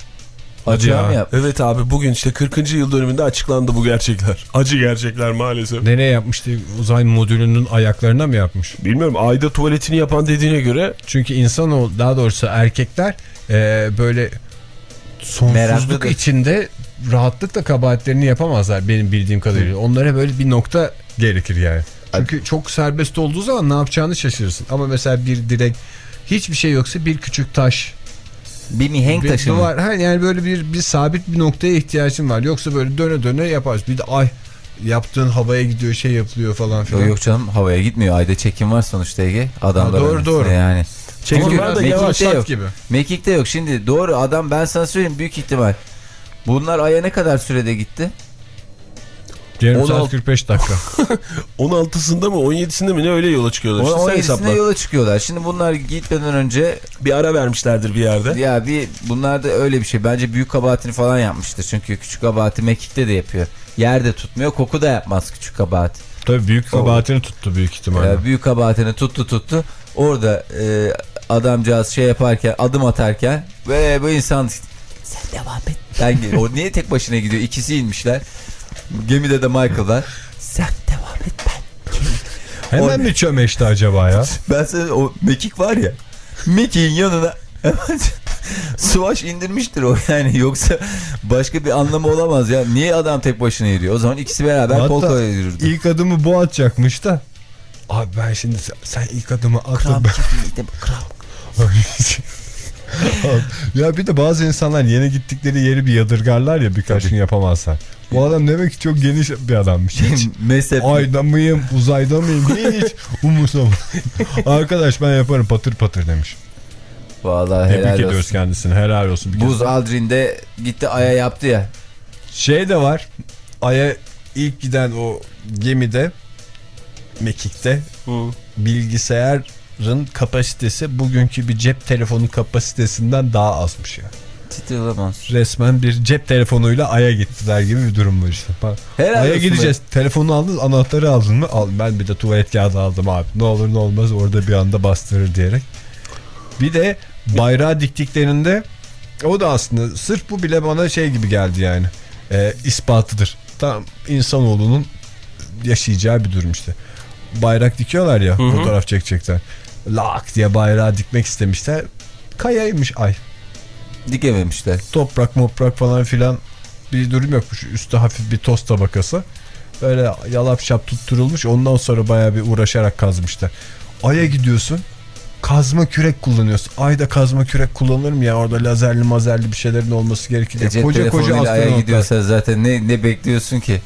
Açığa ya. mı yap? Evet abi bugün işte 40. yıl dönümünde açıklandı bu gerçekler. Acı gerçekler maalesef. Nereye yapmıştı? Uzay modülünün ayaklarına mı yapmış? Bilmiyorum ayda tuvaletini yapan dediğine göre Çünkü insan ol- daha doğrusu erkekler e, böyle sonsuzluk Meraklıdır. içinde rahatlıkla kabahatlerini yapamazlar benim bildiğim kadarıyla. Onlara böyle bir nokta gerekir yani. Çünkü çok serbest olduğu zaman ne yapacağını şaşırırsın. Ama mesela bir direk hiçbir şey yoksa bir küçük taş, Bir mihenk bir taşı mı? duvar ha, yani böyle bir bir sabit bir noktaya ihtiyacın var. Yoksa böyle döne döne yaparsın. Bir de ay yaptığın havaya gidiyor şey yapılıyor falan filan. Yok, yok canım havaya gitmiyor. Ayda çekim var sonuçta Ege. Adamlar Ha, doğru, doğru. Yani. çekim var da Mekik'te yavaş. yok. gibi. Mekik'te yok. Şimdi doğru adam ben sana söyleyeyim büyük ihtimal. Bunlar Ay'a ne kadar sürede gitti? Yarım 16 saat 45 dakika. 16'sında mı 17'sinde mi ne öyle yola çıkıyorlar. İşte sen 17'sinde hesapla. yola çıkıyorlar. Şimdi bunlar gitmeden önce Bir ara vermişlerdir bir yerde. ya bir bunlar da öyle bir şey. Bence büyük kabahatini falan yapmıştır. Çünkü küçük kabahati Mekik'te de yapıyor. Yerde tutmuyor. Koku da yapmaz küçük kabahat. Tabii büyük kabahatini tuttu büyük ihtimalle. Ya büyük kabahatini tuttu tuttu. Orada e, adamcağız şey yaparken adım atarken ve bu insan sen devam et. Ben, o niye tek başına gidiyor? İkisi inmişler. Gemide de Michael var. Sen devam et ben. Hemen mi çömeşti acaba ya? Ben sana o mekik var ya. Mekik'in yanına hemen suvaş indirmiştir o yani. Yoksa başka bir anlamı olamaz ya. Niye adam tek başına yürüyor? O zaman ikisi beraber Hatta kol kola yürürdü. İlk adımı bu atacakmış da. Abi ben şimdi sen, ilk adımı at. da Kram ben- kram. ya bir de bazı insanlar yeni gittikleri yeri bir yadırgarlar ya birkaç gün yapamazlar. Bu adam demek ki çok geniş bir adammış. Hiç Mezhep. ayda mıyım uzayda mıyım hiç umursamadım. Arkadaş ben yaparım patır patır demiş. Vallahi Tebrik helal ediyoruz olsun. kendisine helal olsun. Bir kez Buz Aldrin de gitti Ay'a yaptı ya. Şey de var. Ay'a ilk giden o gemide Mekik'te bilgisayarın kapasitesi bugünkü bir cep telefonu kapasitesinden daha azmış ya. Titremez. Resmen bir cep telefonuyla Ay'a gittiler gibi bir durum var işte. Ay'a gideceğiz. Telefonu aldın, anahtarı aldın mı? Al. Ben bir de tuvalet kağıdı aldım abi. Ne olur ne olmaz orada bir anda bastırır diyerek. Bir de bayrağı diktiklerinde o da aslında sırf bu bile bana şey gibi geldi yani. Ee, ispatıdır. Tam insanoğlunun yaşayacağı bir durum işte. Bayrak dikiyorlar ya hı. fotoğraf çekecekler. Lak diye bayrağı dikmek istemişler. Kayaymış ay. Dikememişler. Toprak moprak falan filan bir durum yokmuş. Üstte hafif bir toz tabakası. Böyle yalap şap tutturulmuş. Ondan sonra baya bir uğraşarak kazmışlar. Ay'a gidiyorsun. Kazma kürek kullanıyorsun. Ayda kazma kürek kullanılır mı ya? Orada lazerli mazerli bir şeylerin olması gerekir. E, koca koca Ay'a gidiyorsan zaten ne, ne bekliyorsun ki?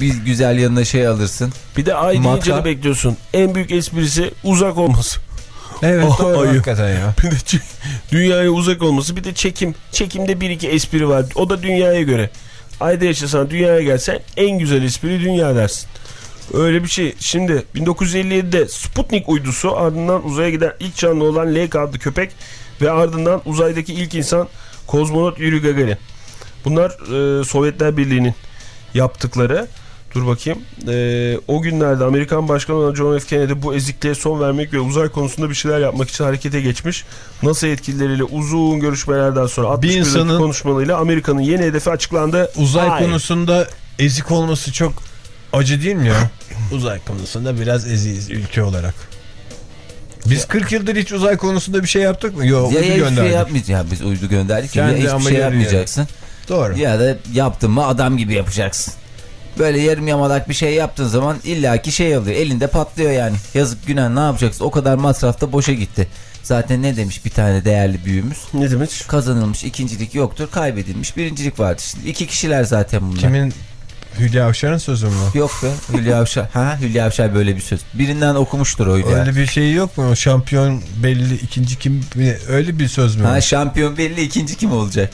Bir güzel yanına şey alırsın. Bir de ay deyince Matka. de bekliyorsun. En büyük esprisi uzak olması. Evet Oh, doğru ayı. hakikaten ya. Bir de dünyaya uzak olması. Bir de çekim. Çekimde bir iki espri var. O da dünyaya göre. Ayda yaşasan dünyaya gelsen en güzel espri dünya dersin. Öyle bir şey. Şimdi 1957'de Sputnik uydusu ardından uzaya giden ilk canlı olan Lake adlı köpek ve ardından uzaydaki ilk insan kozmonot Yuri Gagarin. Bunlar e, Sovyetler Birliği'nin yaptıkları. Dur bakayım. E, o günlerde Amerikan Başkanı olan John F. Kennedy bu ezikliğe son vermek ve uzay konusunda bir şeyler yapmak için harekete geçmiş. NASA yetkilileriyle uzun görüşmelerden sonra 61 Bir insanın- konuşmalarıyla Amerika'nın yeni hedefi açıklandı. Uzay Ay. konusunda ezik olması çok acı değil mi ya? uzay konusunda biraz eziyiz ülke olarak. Biz 40 yıldır hiç uzay konusunda bir şey yaptık mı? Yok Ya, uydu ya hiçbir şey gönderdik. yapmayacağız. Ya biz uydu gönderdik ya, Kendi hiçbir ama şey yapmayacaksın. Doğru. Ya da yaptın mı adam gibi yapacaksın. Böyle yarım yamalak bir şey yaptığın zaman illaki şey oluyor. Elinde patlıyor yani. Yazık günah ne yapacaksın? O kadar masraf da boşa gitti. Zaten ne demiş bir tane değerli büyüğümüz? Ne demiş? Kazanılmış ikincilik yoktur, kaybedilmiş birincilik vardır. Şimdi iki kişiler zaten bunlar. Kimin Hülya Avşar'ın sözü mü? Yok be Hülya Avşar. Ha Hülya Avşar böyle bir söz. Birinden okumuştur o Hülya. Öyle bir şey yok mu? Şampiyon belli ikinci kim? Öyle bir söz mü? Ha şampiyon belli ikinci kim olacak?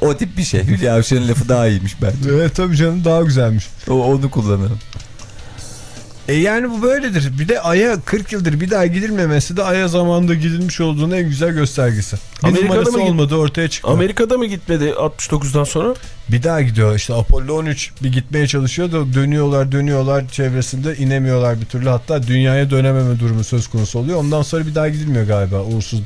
O tip bir şey. Hülya Avşar'ın lafı daha iyiymiş bence. Evet tabii canım daha güzelmiş. O, onu kullanırım. E yani bu böyledir. Bir de Ay'a 40 yıldır bir daha gidilmemesi de Ay'a zamanında gidilmiş olduğunun en güzel göstergesi. Bir Amerika'da numarası mı olmadı ortaya çıktı. Amerika'da mı gitmedi 69'dan sonra? Bir daha gidiyor işte Apollo 13 bir gitmeye çalışıyor da dönüyorlar dönüyorlar çevresinde inemiyorlar bir türlü. Hatta dünyaya dönememe durumu söz konusu oluyor. Ondan sonra bir daha gidilmiyor galiba uğursuz.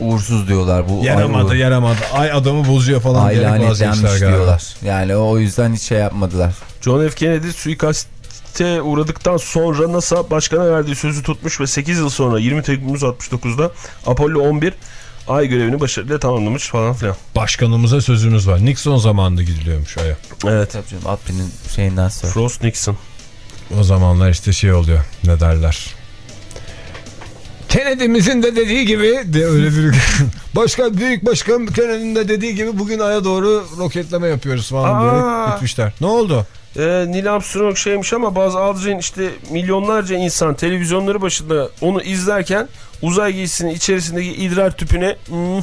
Uğursuz diyorlar bu. Yaramadı ay, yaramadı. Ay adamı bozuyor falan ay lanetlenmiş diyorlar. Yani o yüzden hiç şey yapmadılar. John F. Kennedy suikaste uğradıktan sonra NASA başkana verdiği sözü tutmuş ve 8 yıl sonra 20 Temmuz 69'da Apollo 11 ay görevini başarıyla tamamlamış falan filan. Başkanımıza sözümüz var. Nixon zamanında gidiliyormuş Ay'a. Evet. Tabii canım Alpin'in şeyinden sonra. Frost Nixon. O zamanlar işte şey oluyor ne derler. Kennedy'mizin de dediği gibi de öyle bir başka büyük başkan Kennedy'nin de dediği gibi bugün aya doğru roketleme yapıyoruz falan Aa. diye bitmişler. Ne oldu? Ee, Neil Armstrong şeymiş ama bazı Aldrin işte milyonlarca insan televizyonları başında onu izlerken uzay giysisinin içerisindeki idrar tüpüne hmm,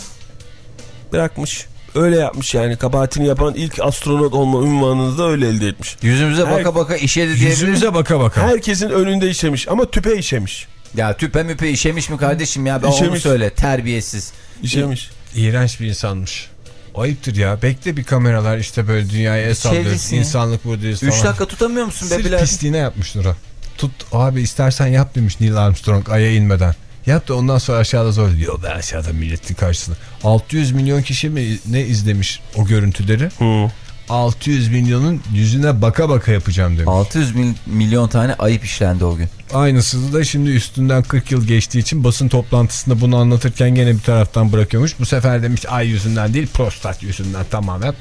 bırakmış. Öyle yapmış yani kabahatini yapan ilk astronot olma ünvanını da öyle elde etmiş. Yüzümüze Her- baka baka işedi diyebilir Yüzümüze baka baka. Herkesin önünde işemiş ama tüpe işemiş. Ya tüpe müpe işemiş mi kardeşim ya? Ben onu İşemiş. söyle. Terbiyesiz. İşemiş. İğrenç bir insanmış. Ayıptır ya. Bekle bir kameralar işte böyle sallıyoruz. Çevresi ya. İnsanlık buradayız 3 falan. dakika tutamıyor musun be Sırf pisliğine yapmıştır o. Tut abi istersen yap demiş Neil Armstrong aya inmeden. Yap da ondan sonra aşağıda zor. Yo ben aşağıda milletin karşısında. 600 milyon kişi mi ne izlemiş o görüntüleri? Hı. 600 milyonun yüzüne baka baka yapacağım demiş. 600 mil- milyon tane ayıp işlendi o gün. Aynısını da şimdi üstünden 40 yıl geçtiği için basın toplantısında bunu anlatırken gene bir taraftan bırakıyormuş. Bu sefer demiş ay yüzünden değil prostat yüzünden tamamen.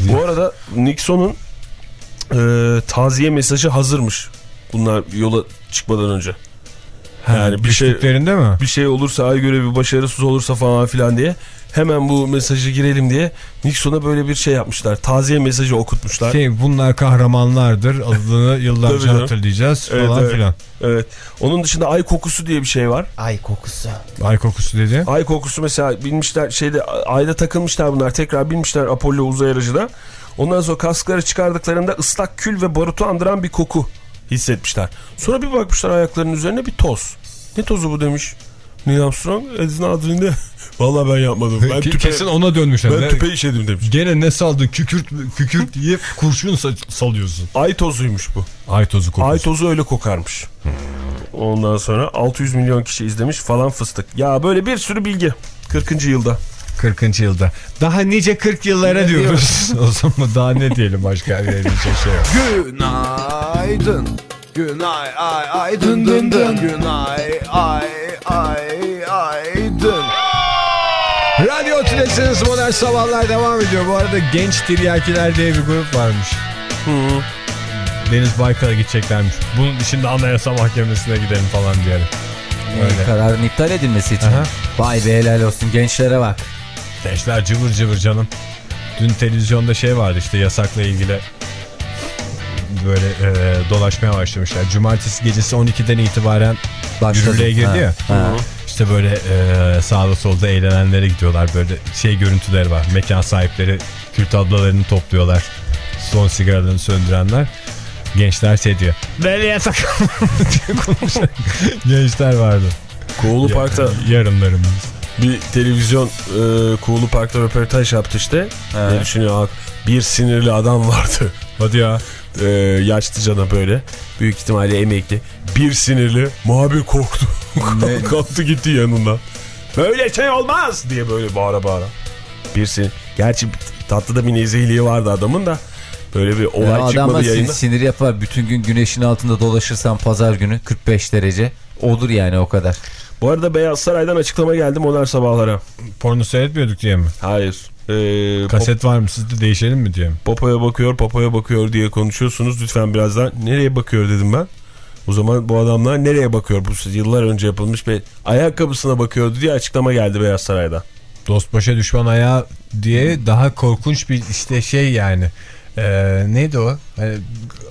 Bu arada Nixon'un e, taziye mesajı hazırmış. Bunlar yola çıkmadan önce. Yani bir şey mi? bir şey olursa ay görevi başarısız olursa falan filan diye hemen bu mesajı girelim diye Nixon'a böyle bir şey yapmışlar. Taziye mesajı okutmuşlar. Şey bunlar kahramanlardır adını yıllarca hatırlayacağız Evet, falan evet. filan. Evet. Onun dışında ay kokusu diye bir şey var. Ay kokusu. Ay kokusu dedi. Ay kokusu mesela bilmişler şeyde ayda takılmışlar bunlar tekrar binmişler Apollo uzay aracına. Ondan sonra kaskları çıkardıklarında ıslak kül ve barutu andıran bir koku hissetmişler. Sonra bir bakmışlar ayaklarının üzerine bir toz. Ne tozu bu demiş Neil Armstrong. Edison Aldrin'de vallahi ben yapmadım. Ben tüpe, Kesin ona dönmüşler. ben tüpe işedim demiş. Gene ne saldın kükürt kükürt diye kurşun sa- salıyorsun. Ay tozuymuş bu. Ay tozu kokusu. Ay tozu öyle kokarmış. Ondan sonra 600 milyon kişi izlemiş falan fıstık. Ya böyle bir sürü bilgi. 40. yılda. 40. yılda. Daha nice 40 yıllara diyoruz. o zaman daha ne diyelim başka bir şey yok. Günaydın. Günay ay ay dın dın dın. Günay ay ay ay dın. Radyo Tülesi'niz Modern Sabahlar devam ediyor. Bu arada Genç Tiryakiler diye bir grup varmış. Deniz Baykal'a gideceklermiş. Bunun dışında Anayasa Mahkemesi'ne gidelim falan diyelim. Öyle. Kararın iptal edilmesi için. Aha. Vay be helal olsun gençlere bak. Gençler cıvır cıvır canım. Dün televizyonda şey vardı işte yasakla ilgili böyle e, dolaşmaya başlamışlar. Cumartesi gecesi 12'den itibaren Başladı. yürürlüğe girdi Ha, ya. ha. İşte böyle e, sağda solda eğlenenlere gidiyorlar. Böyle şey görüntüleri var. Mekan sahipleri kült ablalarını topluyorlar. Son sigaralarını söndürenler. Gençler şey diyor. Böyle yasak gençler vardı. Kuğulu Park'ta Yarınlarımız. bir televizyon e, Kuğulu Park'ta röportaj yaptı işte. Ne düşünüyor? Bir sinirli adam vardı. Hadi ya. E, yaşlıcana böyle. Büyük ihtimalle emekli. Bir sinirli muhabir korktu. Kalktı gitti yanından. Böyle şey olmaz diye böyle bağıra bağıra. Bir sinir. Gerçi tatlı da bir nezihliği vardı adamın da. Böyle bir olay Ya adamlar çıkmadı sin- yayında. sinir yapar. Bütün gün güneşin altında dolaşırsan pazar günü 45 derece. Olur yani o kadar. Bu arada Beyaz Saray'dan açıklama geldi modern sabahlara. Porno seyretmiyorduk diye mi? Hayır. Ee, Kaset var mı sizde değişelim mi diye? Popoya bakıyor, popoya bakıyor diye konuşuyorsunuz. Lütfen birazdan nereye bakıyor dedim ben. O zaman bu adamlar nereye bakıyor? Bu yıllar önce yapılmış bir ayakkabısına bakıyordu diye açıklama geldi Beyaz Saray'dan. Dost başa düşman ayağı diye daha korkunç bir işte şey yani. Ee, neydi o? Hani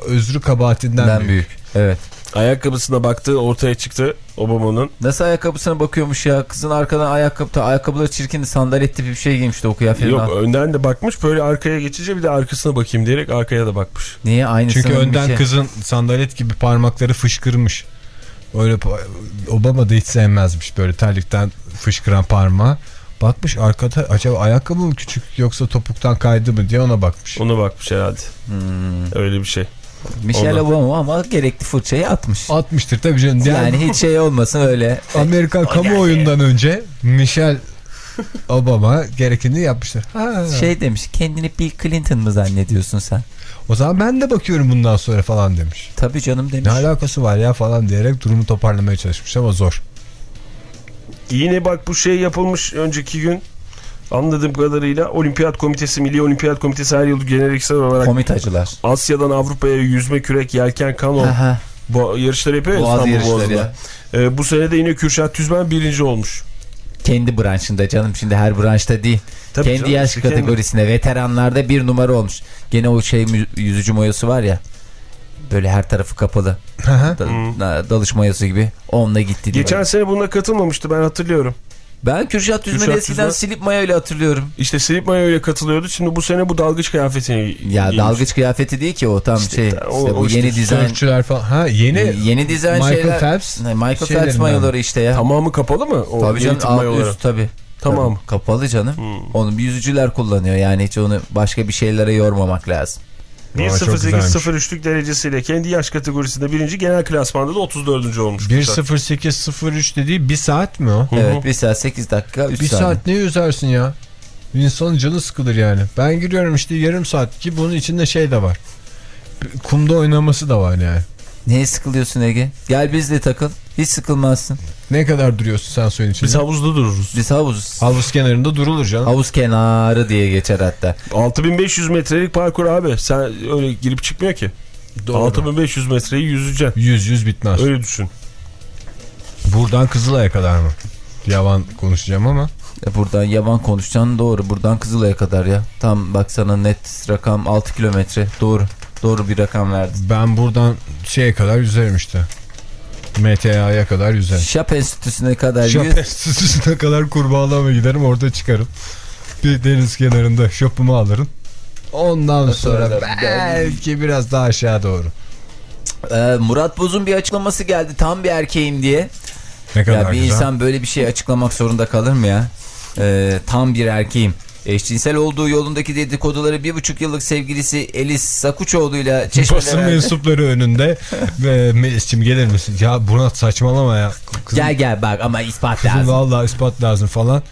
özrü kabahatinden Ben büyük. büyük. Evet. Ayakkabısına baktığı ortaya çıktı Obama'nın. Nasıl ayakkabısına bakıyormuş ya? Kızın arkadan ayakkabı, ayakkabıları çirkindi sandalet tipi bir şey giymişti o kıyafetin. Yok önden de bakmış böyle arkaya geçince bir de arkasına bakayım diyerek arkaya da bakmış. Niye aynısının Çünkü önden şey. kızın sandalet gibi parmakları fışkırmış. Öyle Obama da hiç sevmezmiş böyle terlikten fışkıran parmağı. Bakmış arkada acaba ayakkabı mı küçük yoksa topuktan kaydı mı diye ona bakmış. Ona bakmış herhalde. Hmm. Öyle bir şey. Michelle Ondan. Obama ama gerekli fırçayı atmış. Atmıştır tabii canım. Yani, Yani hiç şey olmasın öyle. Amerikan kamuoyundan önce Michelle Obama gerekeni yapmıştır. Ha. Şey demiş kendini Bill Clinton mı zannediyorsun sen? O zaman ben de bakıyorum bundan sonra falan demiş. Tabii canım demiş. Ne alakası var ya falan diyerek durumu toparlamaya çalışmış ama zor. Yine bak bu şey yapılmış önceki gün anladığım kadarıyla Olimpiyat Komitesi, Milli Olimpiyat Komitesi her yıl geleneksel olarak Komitacılar. Asya'dan Avrupa'ya yüzme, kürek, yelken, kano Aha, bu yarışları yapıyor ya Boğaz İstanbul Boğazı'nda. Ee, bu sene de yine Kürşat Tüzmen birinci olmuş. Kendi branşında canım şimdi her branşta değil. Tabii kendi canım, yaş işte kendi- kategorisinde veteranlarda bir numara olmuş. Gene o şey yüzücü moyası var ya. Böyle her tarafı kapalı. Da- da- dalış moyası gibi. Onunla gitti. Geçen sene buna katılmamıştı ben hatırlıyorum. Ben Kürşat Düzmen'i eskiden Düzmen- silip maya ile hatırlıyorum. İşte Slip Mayo ile katılıyordu. Şimdi bu sene bu dalgıç kıyafetini Ya giymiş. dalgıç kıyafeti değil ki o tam İşte şey. o- işte o bu işte yeni dizayn. Sörfçüler falan. Ha yeni Yeni dizayn Michael şeyler. Phelps Ne, Michael Phelps mayoları işte ya. Tamamı kapalı mı? O Tabii canım alt mayoları. üst tabii. Tamam. Tabii, kapalı canım. Hmm. Onu bir yüzücüler kullanıyor yani hiç onu başka bir şeylere yormamak lazım. Aa, çok güzelmiş. 1.08.03'lük derecesiyle kendi yaş kategorisinde birinci genel klasmanda da 34. olmuş. Kürşat. 1.08.03 dediği bir saat mi o? Evet 1 saat 8 dakika 3 Bir saniye. saat ne yüzersin ya? İnsanın canı sıkılır yani. Ben giriyorum işte yarım saat ki bunun içinde şey de var. Kumda oynaması da var yani. Neye sıkılıyorsun Ege? Gel bizle takıl. Hiç sıkılmazsın. Ne kadar duruyorsun sen suyun içinde? Biz havuzda dururuz. Biz havuz. Havuz kenarında durulur canım. Havuz kenarı diye geçer hatta. 6500 metrelik parkur abi. Sen öyle girip çıkmıyor ki. 6500 metreyi yüzeceksin. Yüz yüz bitmez. Öyle düşün. Buradan Kızılay'a kadar mı? Yavan konuşacağım ama. E buradan yaban konuşacaksın doğru. Buradan Kızılay'a kadar ya. Tam bak sana net rakam 6 kilometre. Doğru. Doğru bir rakam verdim. Ben buradan şeye kadar yüzerim işte. MTA'ya kadar yüzerim. Şap Enstitüsü'ne kadar yüz. Şop enstitüsüne kadar kurbağalama giderim orada çıkarım. Bir deniz kenarında şopumu alırım. Ondan sonra sonra belki biraz daha aşağı doğru. Ee, Murat Boz'un bir açıklaması geldi. Tam bir erkeğim diye. Ne kadar Ya bir güzel. insan böyle bir şey açıklamak zorunda kalır mı ya? Ee, tam bir erkeğim. Eşcinsel olduğu yolundaki dedikoduları bir buçuk yıllık sevgilisi Elis Sakuçoğlu'yla Basın çeşmelere... mensupları önünde Melis'cim gelir misin? Ya Murat saçmalama ya. Kızım, Gel gel bak ama ispat kızım lazım. vallahi ispat lazım falan.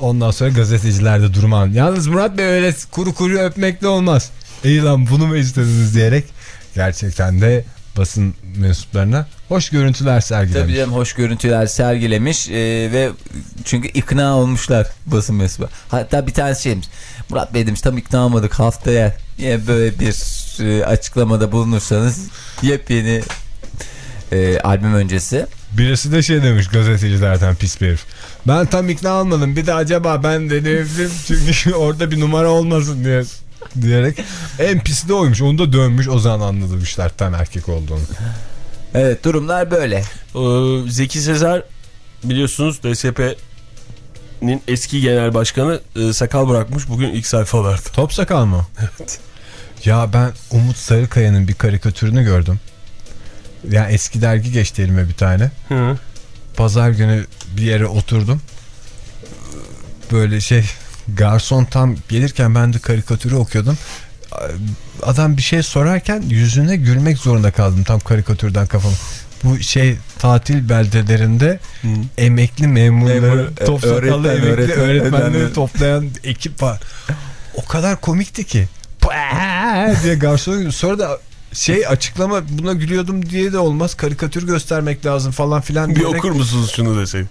Ondan sonra gazeteciler de durman. Yalnız Murat Bey öyle kuru kuru öpmekle olmaz. İyi lan bunu mu istediniz diyerek gerçekten de basın mensuplarına hoş görüntüler sergilemiş. Tabii canım hoş görüntüler sergilemiş ee, ve çünkü ikna olmuşlar basın mensubu. Hatta bir tanesi şeymiş. Murat Bey demiş tam ikna olmadık haftaya yine böyle bir e, açıklamada bulunursanız yepyeni e, albüm öncesi. Birisi de şey demiş gazetecilerden pis bir herif. Ben tam ikna olmadım. Bir de acaba ben deneyebilirim çünkü orada bir numara olmasın diye diyerek en pisi de oymuş. Onu da dönmüş o zaman anlamışlar tam erkek olduğunu. Evet durumlar böyle. Ee, Zeki Sezer biliyorsunuz DSP'nin eski genel başkanı e, sakal bırakmış. Bugün ilk sayfalarda. Top sakal mı? Evet. Ya ben Umut Sarıkaya'nın bir karikatürünü gördüm. Ya eski dergi geçti elime bir tane. Hı. Pazar günü bir yere oturdum. Böyle şey garson tam gelirken ben de karikatürü okuyordum. Adam bir şey sorarken yüzüne gülmek zorunda kaldım tam karikatürden kafam. Bu şey tatil beldelerinde emekli memurları, Memur, e, top öğretmen, emekli öğretmen, öğretmenleri öğretmenleri. toplayan ekip var. O kadar komikti ki. Diye garson sonra da şey açıklama buna gülüyordum diye de olmaz karikatür göstermek lazım falan filan Bir diyerek okur musunuz şunu deseyim?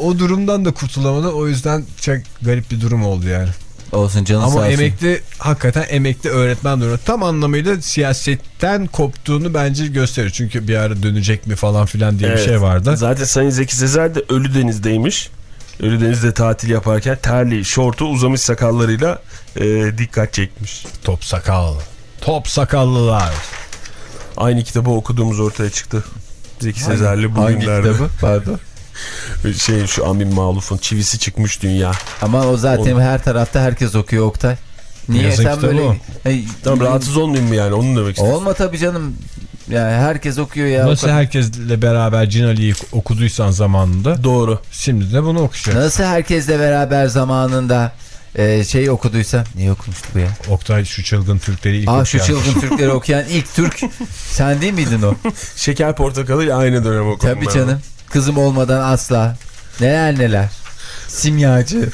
o durumdan da kurtulamadı o yüzden çok garip bir durum oldu yani. Olsun canın sağ Ama olsun. emekli hakikaten emekli öğretmen durumu tam anlamıyla siyasetten koptuğunu bence gösterir. Çünkü bir ara dönecek mi falan filan diye bir Evet. şey vardı. Zaten Sayın Zeki Sezer de Ölüdeniz'deymiş. Ölüdeniz'de tatil yaparken terli, şortu uzamış sakallarıyla e, dikkat çekmiş. Top sakal. Top sakallılar. Aynı kitabı okuduğumuz ortaya çıktı. Zeki Sezer'le Hangi bugünlerde. kitabı? Pardon. Şey şu Amin Maluf'un çivisi çıkmış dünya. Ama o zaten her tarafta herkes okuyor Oktay. Niye Yazın sen böyle... o. Hey, Tam rahatsız olmayayım mı yani onu demek istedim. Olma tabii canım. Yani herkes okuyor ya. Nasıl herkesle beraber Cinali'yi okuduysan zamanında Doğru. şimdi de bunu okuyacaksın. Nasıl herkesle beraber zamanında e, şey okuduysa. Niye okumuştu bu ya? Oktay şu çılgın Türkleri ilk Aa şu okuyan. çılgın Türkleri okuyan ilk Türk. Sen değil miydin o? Şeker Portakalı aynı dönem okudum Tabii ben canım. Kızım olmadan asla. Neler neler. Simyacı.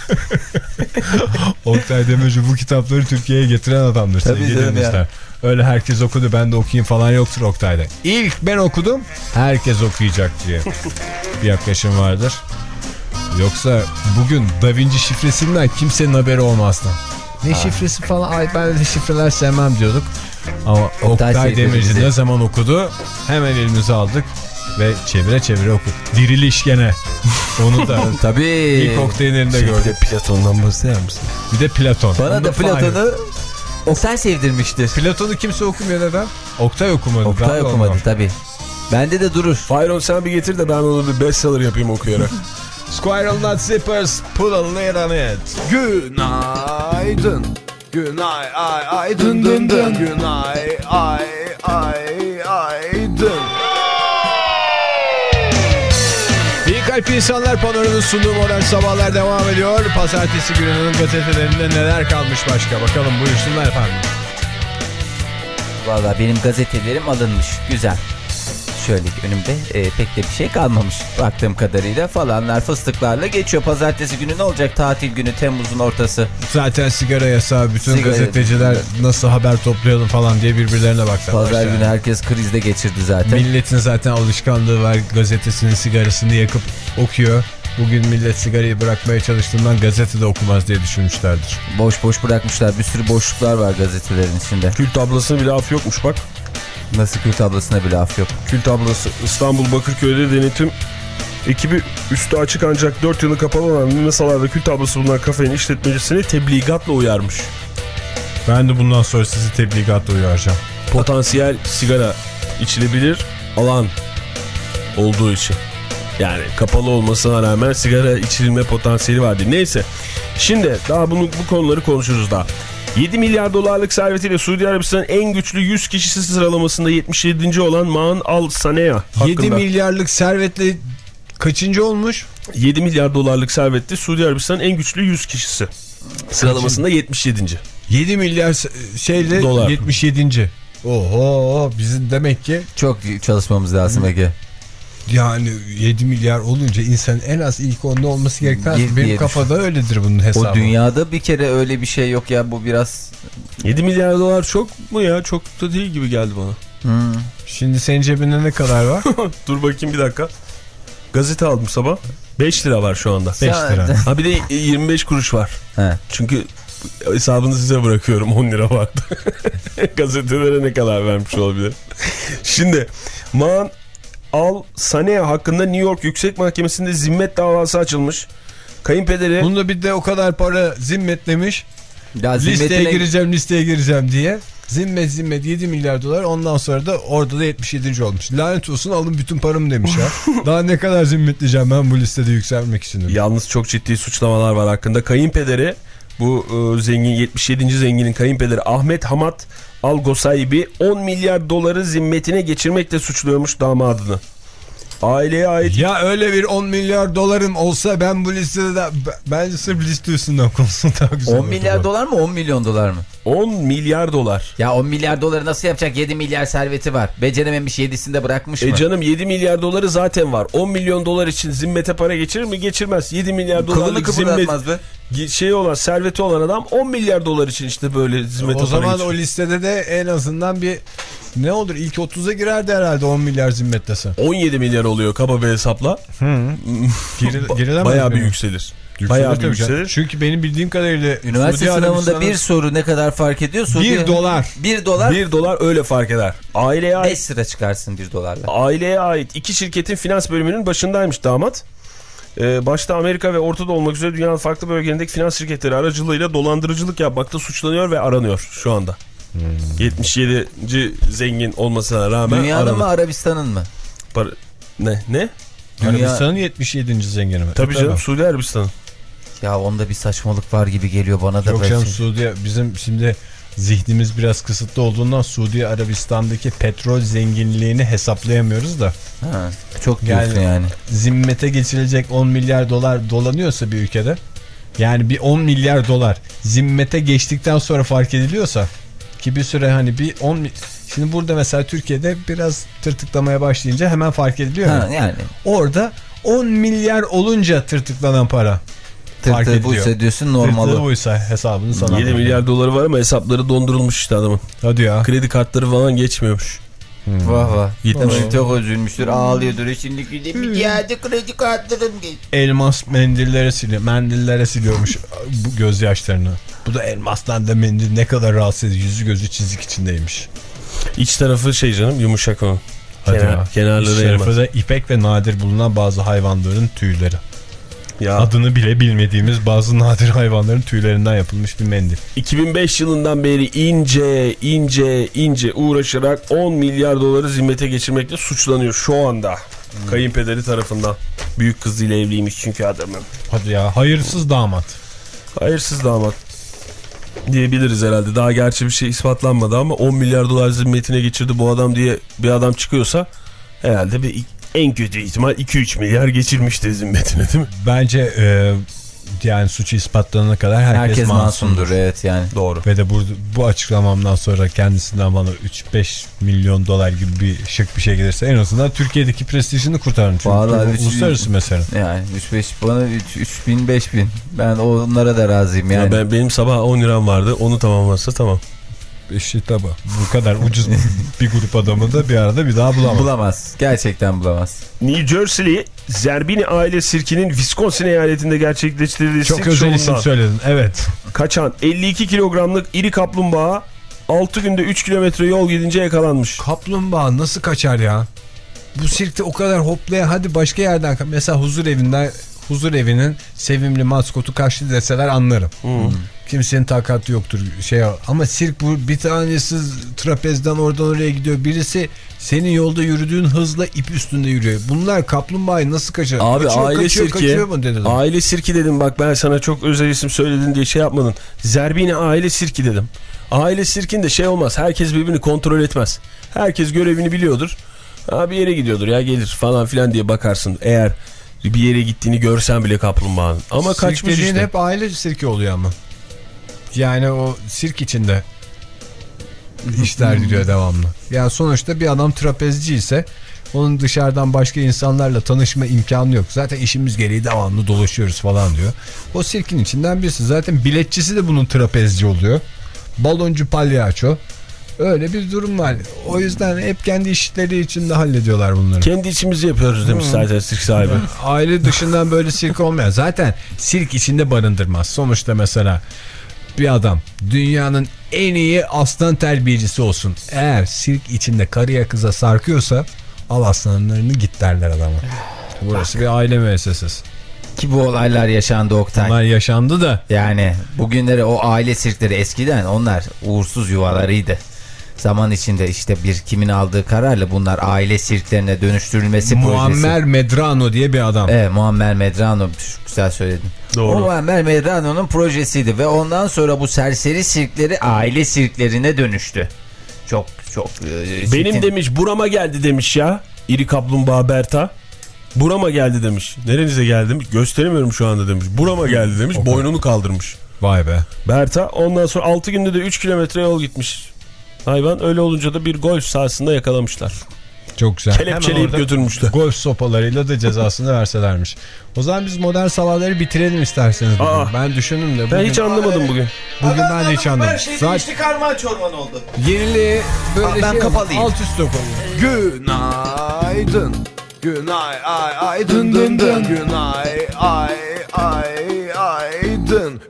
Oktay Demirci bu kitapları Türkiye'ye getiren adamdır Tabii canım ya. Öyle herkes okudu ben de okuyayım falan yoktur Oktay'da. İlk ben okudum herkes okuyacak diye bir yaklaşım vardır. Yoksa bugün Da Vinci şifresinden kimsenin haberi olmazdı. Ne şifresi falan ay ben de şifreler sevmem diyorduk. Ama Oktay, Oktay Demirci ne zaman okudu hemen elimize aldık ve çevire çevire okuduk. Diriliş gene. Onu da Tabii. ilk Oktay'ın elinde Bir gördük. de Platon'dan bahseder misin? Bir de Platon. Bana Onu da. Platon'u Oktay sevdirmiştir. Platon'u kimse okumuyor neden? Oktay okumadı. Oktay okumadı tabii. Bende de durur. Fayron sen bir getir de ben onu bir bestseller yapayım okuyarak. Squirrel Nut Zippers put a lid on it. Günaydın. Günay ay ay dın dın dın. Günay ay ay ay dın. Kalp insanlar panoranın sunduğu modern sabahlar devam ediyor. Pazartesi gününün gazetelerinde neler kalmış başka bakalım buyursunlar efendim. Valla benim gazetelerim alınmış. Güzel. Şöyle ki önümde e, pek de bir şey kalmamış. Baktığım kadarıyla falanlar fıstıklarla geçiyor. Pazartesi günü ne olacak? Tatil günü Temmuz'un ortası. Zaten sigara yasağı bütün Sigara- gazeteciler nasıl haber toplayalım falan diye birbirlerine baktılar. Pazar günü herkes krizde geçirdi zaten. Milletin zaten alışkanlığı var gazetesinin sigarasını yakıp okuyor. Bugün millet sigarayı bırakmaya çalıştığından gazetede okumaz diye düşünmüşlerdir. Boş boş bırakmışlar. Bir sürü boşluklar var gazetelerin içinde. Kül tablasına bile af yokmuş bak. Nasıl kül tablasına bir laf yok. Kül tablası İstanbul Bakırköy'de denetim ekibi üstü açık ancak 4 yılı kapalı olan masalarda kül tablası bulunan kafenin işletmecisini tebligatla uyarmış. Ben de bundan sonra sizi tebligatla uyaracağım. Potansiyel sigara içilebilir alan olduğu için. Yani kapalı olmasına rağmen sigara içilme potansiyeli vardı. Neyse. Şimdi daha bunu bu konuları konuşuruz daha. 7 milyar dolarlık servetiyle Suudi Arabistan'ın en güçlü 100 kişisi sıralamasında 77. olan Maan Al Sanea 7 hakkında. milyarlık servetle kaçıncı olmuş? 7 milyar dolarlık servetli Suudi Arabistan'ın en güçlü 100 kişisi. Sıralamasında 77. 7 milyar şeyle Dolar. 77. Oho bizim demek ki Çok çalışmamız lazım Ege. Yani 7 milyar olunca insan en az ilk onda olması gerekmez. mi? Bir Benim kafada öyledir bunun hesabı. O dünyada bir kere öyle bir şey yok ya bu biraz 7 milyar dolar çok mu ya? Çok da değil gibi geldi bana. hmm, Şimdi senin cebinde ne kadar var? Dur bakayım bir dakika. Gazete aldım sabah. 5 lira var şu anda. 5 lira. Ha bir de 25 kuruş var. He. Çünkü hesabını size bırakıyorum 10 lira vardı. Gazetelere ne kadar vermiş olabilir. Şimdi Man Al Sanea hakkında New York Yüksek Mahkemesi'nde zimmet davası açılmış. Kayınpederi Bunda bir de o kadar para zimmetlemiş. Ya Listeye zimmetine- gireceğim listeye gireceğim diye. Zimmet zimmet 7 milyar dolar ondan sonra da orada da 77. olmuş. Lanet olsun alın bütün paramı demiş ya. Daha ne kadar zimmetleyeceğim ben bu listede yükselmek için. demiş. Yalnız çok ciddi suçlamalar var hakkında. Kayınpederi bu e, zengin 77. zenginin kayınpederi Ahmet Hamad Al Gosaibi 10 milyar doları zimmetine geçirmekle suçluyormuş damadını. Aileye ait Ya öyle bir 10 milyar dolarım olsa ben bu listede bence sırf liste üstünden konuşsun daha güzel 10 olur. milyar dolar mı 10 milyon dolar mı? 10 milyar dolar. Ya 10 milyar doları nasıl yapacak 7 milyar serveti var. Becerememiş 7'sini de bırakmış mı? E canım 7 milyar doları zaten var. 10 milyon dolar için zimmete para geçirir mi? Geçirmez. 7 milyar dolarlık zimmet be. şey olan serveti olan adam 10 milyar dolar için işte böyle zimmete O para zaman geçirir. o listede de en azından bir ne olur ilk 30'a girerdi herhalde 10 milyar zimmetlese. 17 milyar oluyor kaba bir hesapla. Geri, gerilemez Bayağı mi? bir yükselir. Bayağı bir canım. yükselir. Çünkü benim bildiğim kadarıyla Üniversite Suudi sınavında bir soru ne kadar fark ediyor? Suudi- 1 dolar. 1 dolar 1 dolar öyle fark eder. Aileye ait 5 lira çıkarsın 1 dolarla. aileye ait iki şirketin finans bölümünün başındaymış damat. Ee, başta Amerika ve Ortada olmak üzere dünyanın farklı bölgelerindeki finans şirketleri aracılığıyla dolandırıcılık yapmakta suçlanıyor ve aranıyor şu anda. 77. zengin olmasına rağmen Dünyanın aranıyor. mı Arabistan'ın mı? Para- Ne? Ne? Dünya- Arabistan'ın 77. zengini mi? Tabii canım Tamam. Suudi Arabistan'ın. Ya onda bir saçmalık var gibi geliyor bana da. Yok canım Suudi bizim şimdi zihnimiz biraz kısıtlı olduğundan Suudi Arabistan'daki petrol zenginliğini hesaplayamıyoruz da Ha, çok Yani- yani. zimmete geçirecek 10 milyar dolar dolanıyorsa bir ülkede yani bir 10 milyar dolar zimmete geçtikten sonra fark ediliyorsa ki bir süre hani bir 10 mi- şimdi burada mesela Türkiye'de biraz tırtıklamaya başlayınca hemen fark ediliyor. Ha, ya. yani Orada 10 milyar olunca tırtıklanan para fark tırtığı ediliyor. buysa diyorsun Tırtığı normalı. buysa hesabını sana 7 bırakıyor. milyar doları var ama hesapları dondurulmuş işte adamın. Hadi ya. Kredi kartları falan geçmiyormuş. Vah vah. Gitmiş. Çok üzülmüştür ağlıyordur. Şimdi gidemeyeceği kredi kartlarım geç. Elmas mendillere siliyor. Mendillere siliyormuş bu gözyaşlarını. Bu da elmastan da mendil ne kadar rahatsız edici. Yüzü gözü çizik içindeymiş. İç tarafı şey canım yumuşak onun. Hadi Kenar- ya. kenarları İç tarafı da ipek ve nadir bulunan bazı hayvanların tüyleri. Ya Adını bile bilmediğimiz bazı nadir hayvanların tüylerinden yapılmış bir mendil. 2005 yılından beri ince ince ince uğraşarak 10 milyar doları zimmete geçirmekle suçlanıyor şu anda. Kayınpederi tarafından. Büyük kızıyla evliymiş çünkü adamın. Hadi ya hayırsız damat. Hayırsız damat diyebiliriz herhalde. Daha gerçi bir şey ispatlanmadı ama 10 milyar dolar zimmetine geçirdi bu adam diye bir adam çıkıyorsa herhalde bir en kötü ihtimal 2-3 milyar geçirmiştir zimmetine değil mi? Bence e, yani suçu ispatlanana kadar herkes, Herkes masumdur. masumdur evet yani. Doğru. Ve de bu, bu açıklamamdan sonra kendisinden bana 3-5 milyon dolar gibi bir şık bir şey gelirse en azından Türkiye'deki prestijini kurtarın. Çünkü Vallahi üç- uluslararası mesele. Yani 3-5 bana 3 bin 5 bin. Ben onlara da razıyım Ya yani. ben, benim sabah 10 liram vardı onu tamamlarsa tamam. İşte tabi. Bu kadar ucuz bir grup adamı da bir arada bir daha bulamam. Bulamaz. Gerçekten bulamaz. New Jersey'li Zerbini aile sirkinin Wisconsin eyaletinde gerçekleştirdiği Çok özel isim söyledin. Evet. kaçan 52 kilogramlık iri kaplumbağa 6 günde 3 kilometre yol gidince yakalanmış. Kaplumbağa nasıl kaçar ya? Bu sirkte o kadar hoplayan hadi başka yerden mesela huzur evinden huzur evinin sevimli maskotu kaçtı deseler anlarım. Kimsenin takatı yoktur şey ama sirk bu bir tanesi trapezden oradan oraya gidiyor. Birisi senin yolda yürüdüğün hızla ip üstünde yürüyor. Bunlar kaplumbağayı nasıl kaçar? Abi kaçıyor, aile kaçıyor, sirki, kaçıyor mu dedim. aile sirki dedim bak ben sana çok özel isim söyledin diye şey yapmadın. Zerbini aile sirki dedim. Aile sirkinde şey olmaz herkes birbirini kontrol etmez. Herkes görevini biliyordur. Ha, bir yere gidiyordur ya gelir falan filan diye bakarsın. Eğer bir yere gittiğini görsen bile kaplumbağanın. Ama Sirk kaçmış dediğin işte. hep aile sirki oluyor ama. Yani o sirk içinde işler gidiyor devamlı. Yani sonuçta bir adam trapezci ise onun dışarıdan başka insanlarla tanışma imkanı yok. Zaten işimiz gereği devamlı dolaşıyoruz falan diyor. O sirkin içinden birisi. Zaten biletçisi de bunun trapezci oluyor. Baloncu palyaço. Öyle bir durum var. O yüzden hep kendi işleri içinde hallediyorlar bunları. Kendi içimizi yapıyoruz demiş zaten sirk sahibi. Aile dışından böyle sirk olmayan. Zaten sirk içinde barındırmaz. Sonuçta mesela bir adam dünyanın en iyi aslan terbiyecisi olsun. Eğer sirk içinde karıya kıza sarkıyorsa al aslanlarını git derler adama. Burası bir aile müessesesi. Ki bu olaylar yaşandı Oktay. Bunlar yaşandı da Yani bugünleri o aile sirkleri eskiden onlar uğursuz yuvalarıydı. Zaman içinde işte bir kimin aldığı kararla bunlar aile sirklerine dönüştürülmesi projesi. Muammer Medrano diye bir adam. Evet Muammer Medrano çok güzel söyledin. Doğru. O Muammer Medrano'nun projesiydi ve ondan sonra bu serseri sirkleri aile sirklerine dönüştü. Çok çok e, Benim çirkin. demiş burama geldi demiş ya. İri kaplumbağa Berta. Burama geldi demiş. Nerenize geldim? Gösteremiyorum şu anda demiş. Burama geldi demiş. Boynunu kaldırmış. Vay be. Berta ondan sonra 6 günde de 3 kilometre yol gitmiş. Hayvan öyle olunca da bir golf sahasında yakalamışlar. Çok güzel. Kelepçeleyip götürmüşler. Golf sopalarıyla da cezasını verselermiş. O zaman biz modern sabahları bitirelim isterseniz bugün. Aa. ben düşündüm de. Ben bugün- hiç anlamadım bugün. Bugün ben de hiç anlamadım. Zaten karman çorman oldu. yeniliği böyle Ben şey kapalıyım. alt üst yapalım. Günaydın. Günay ay ay dın dın dın. Günay ay ay günaydın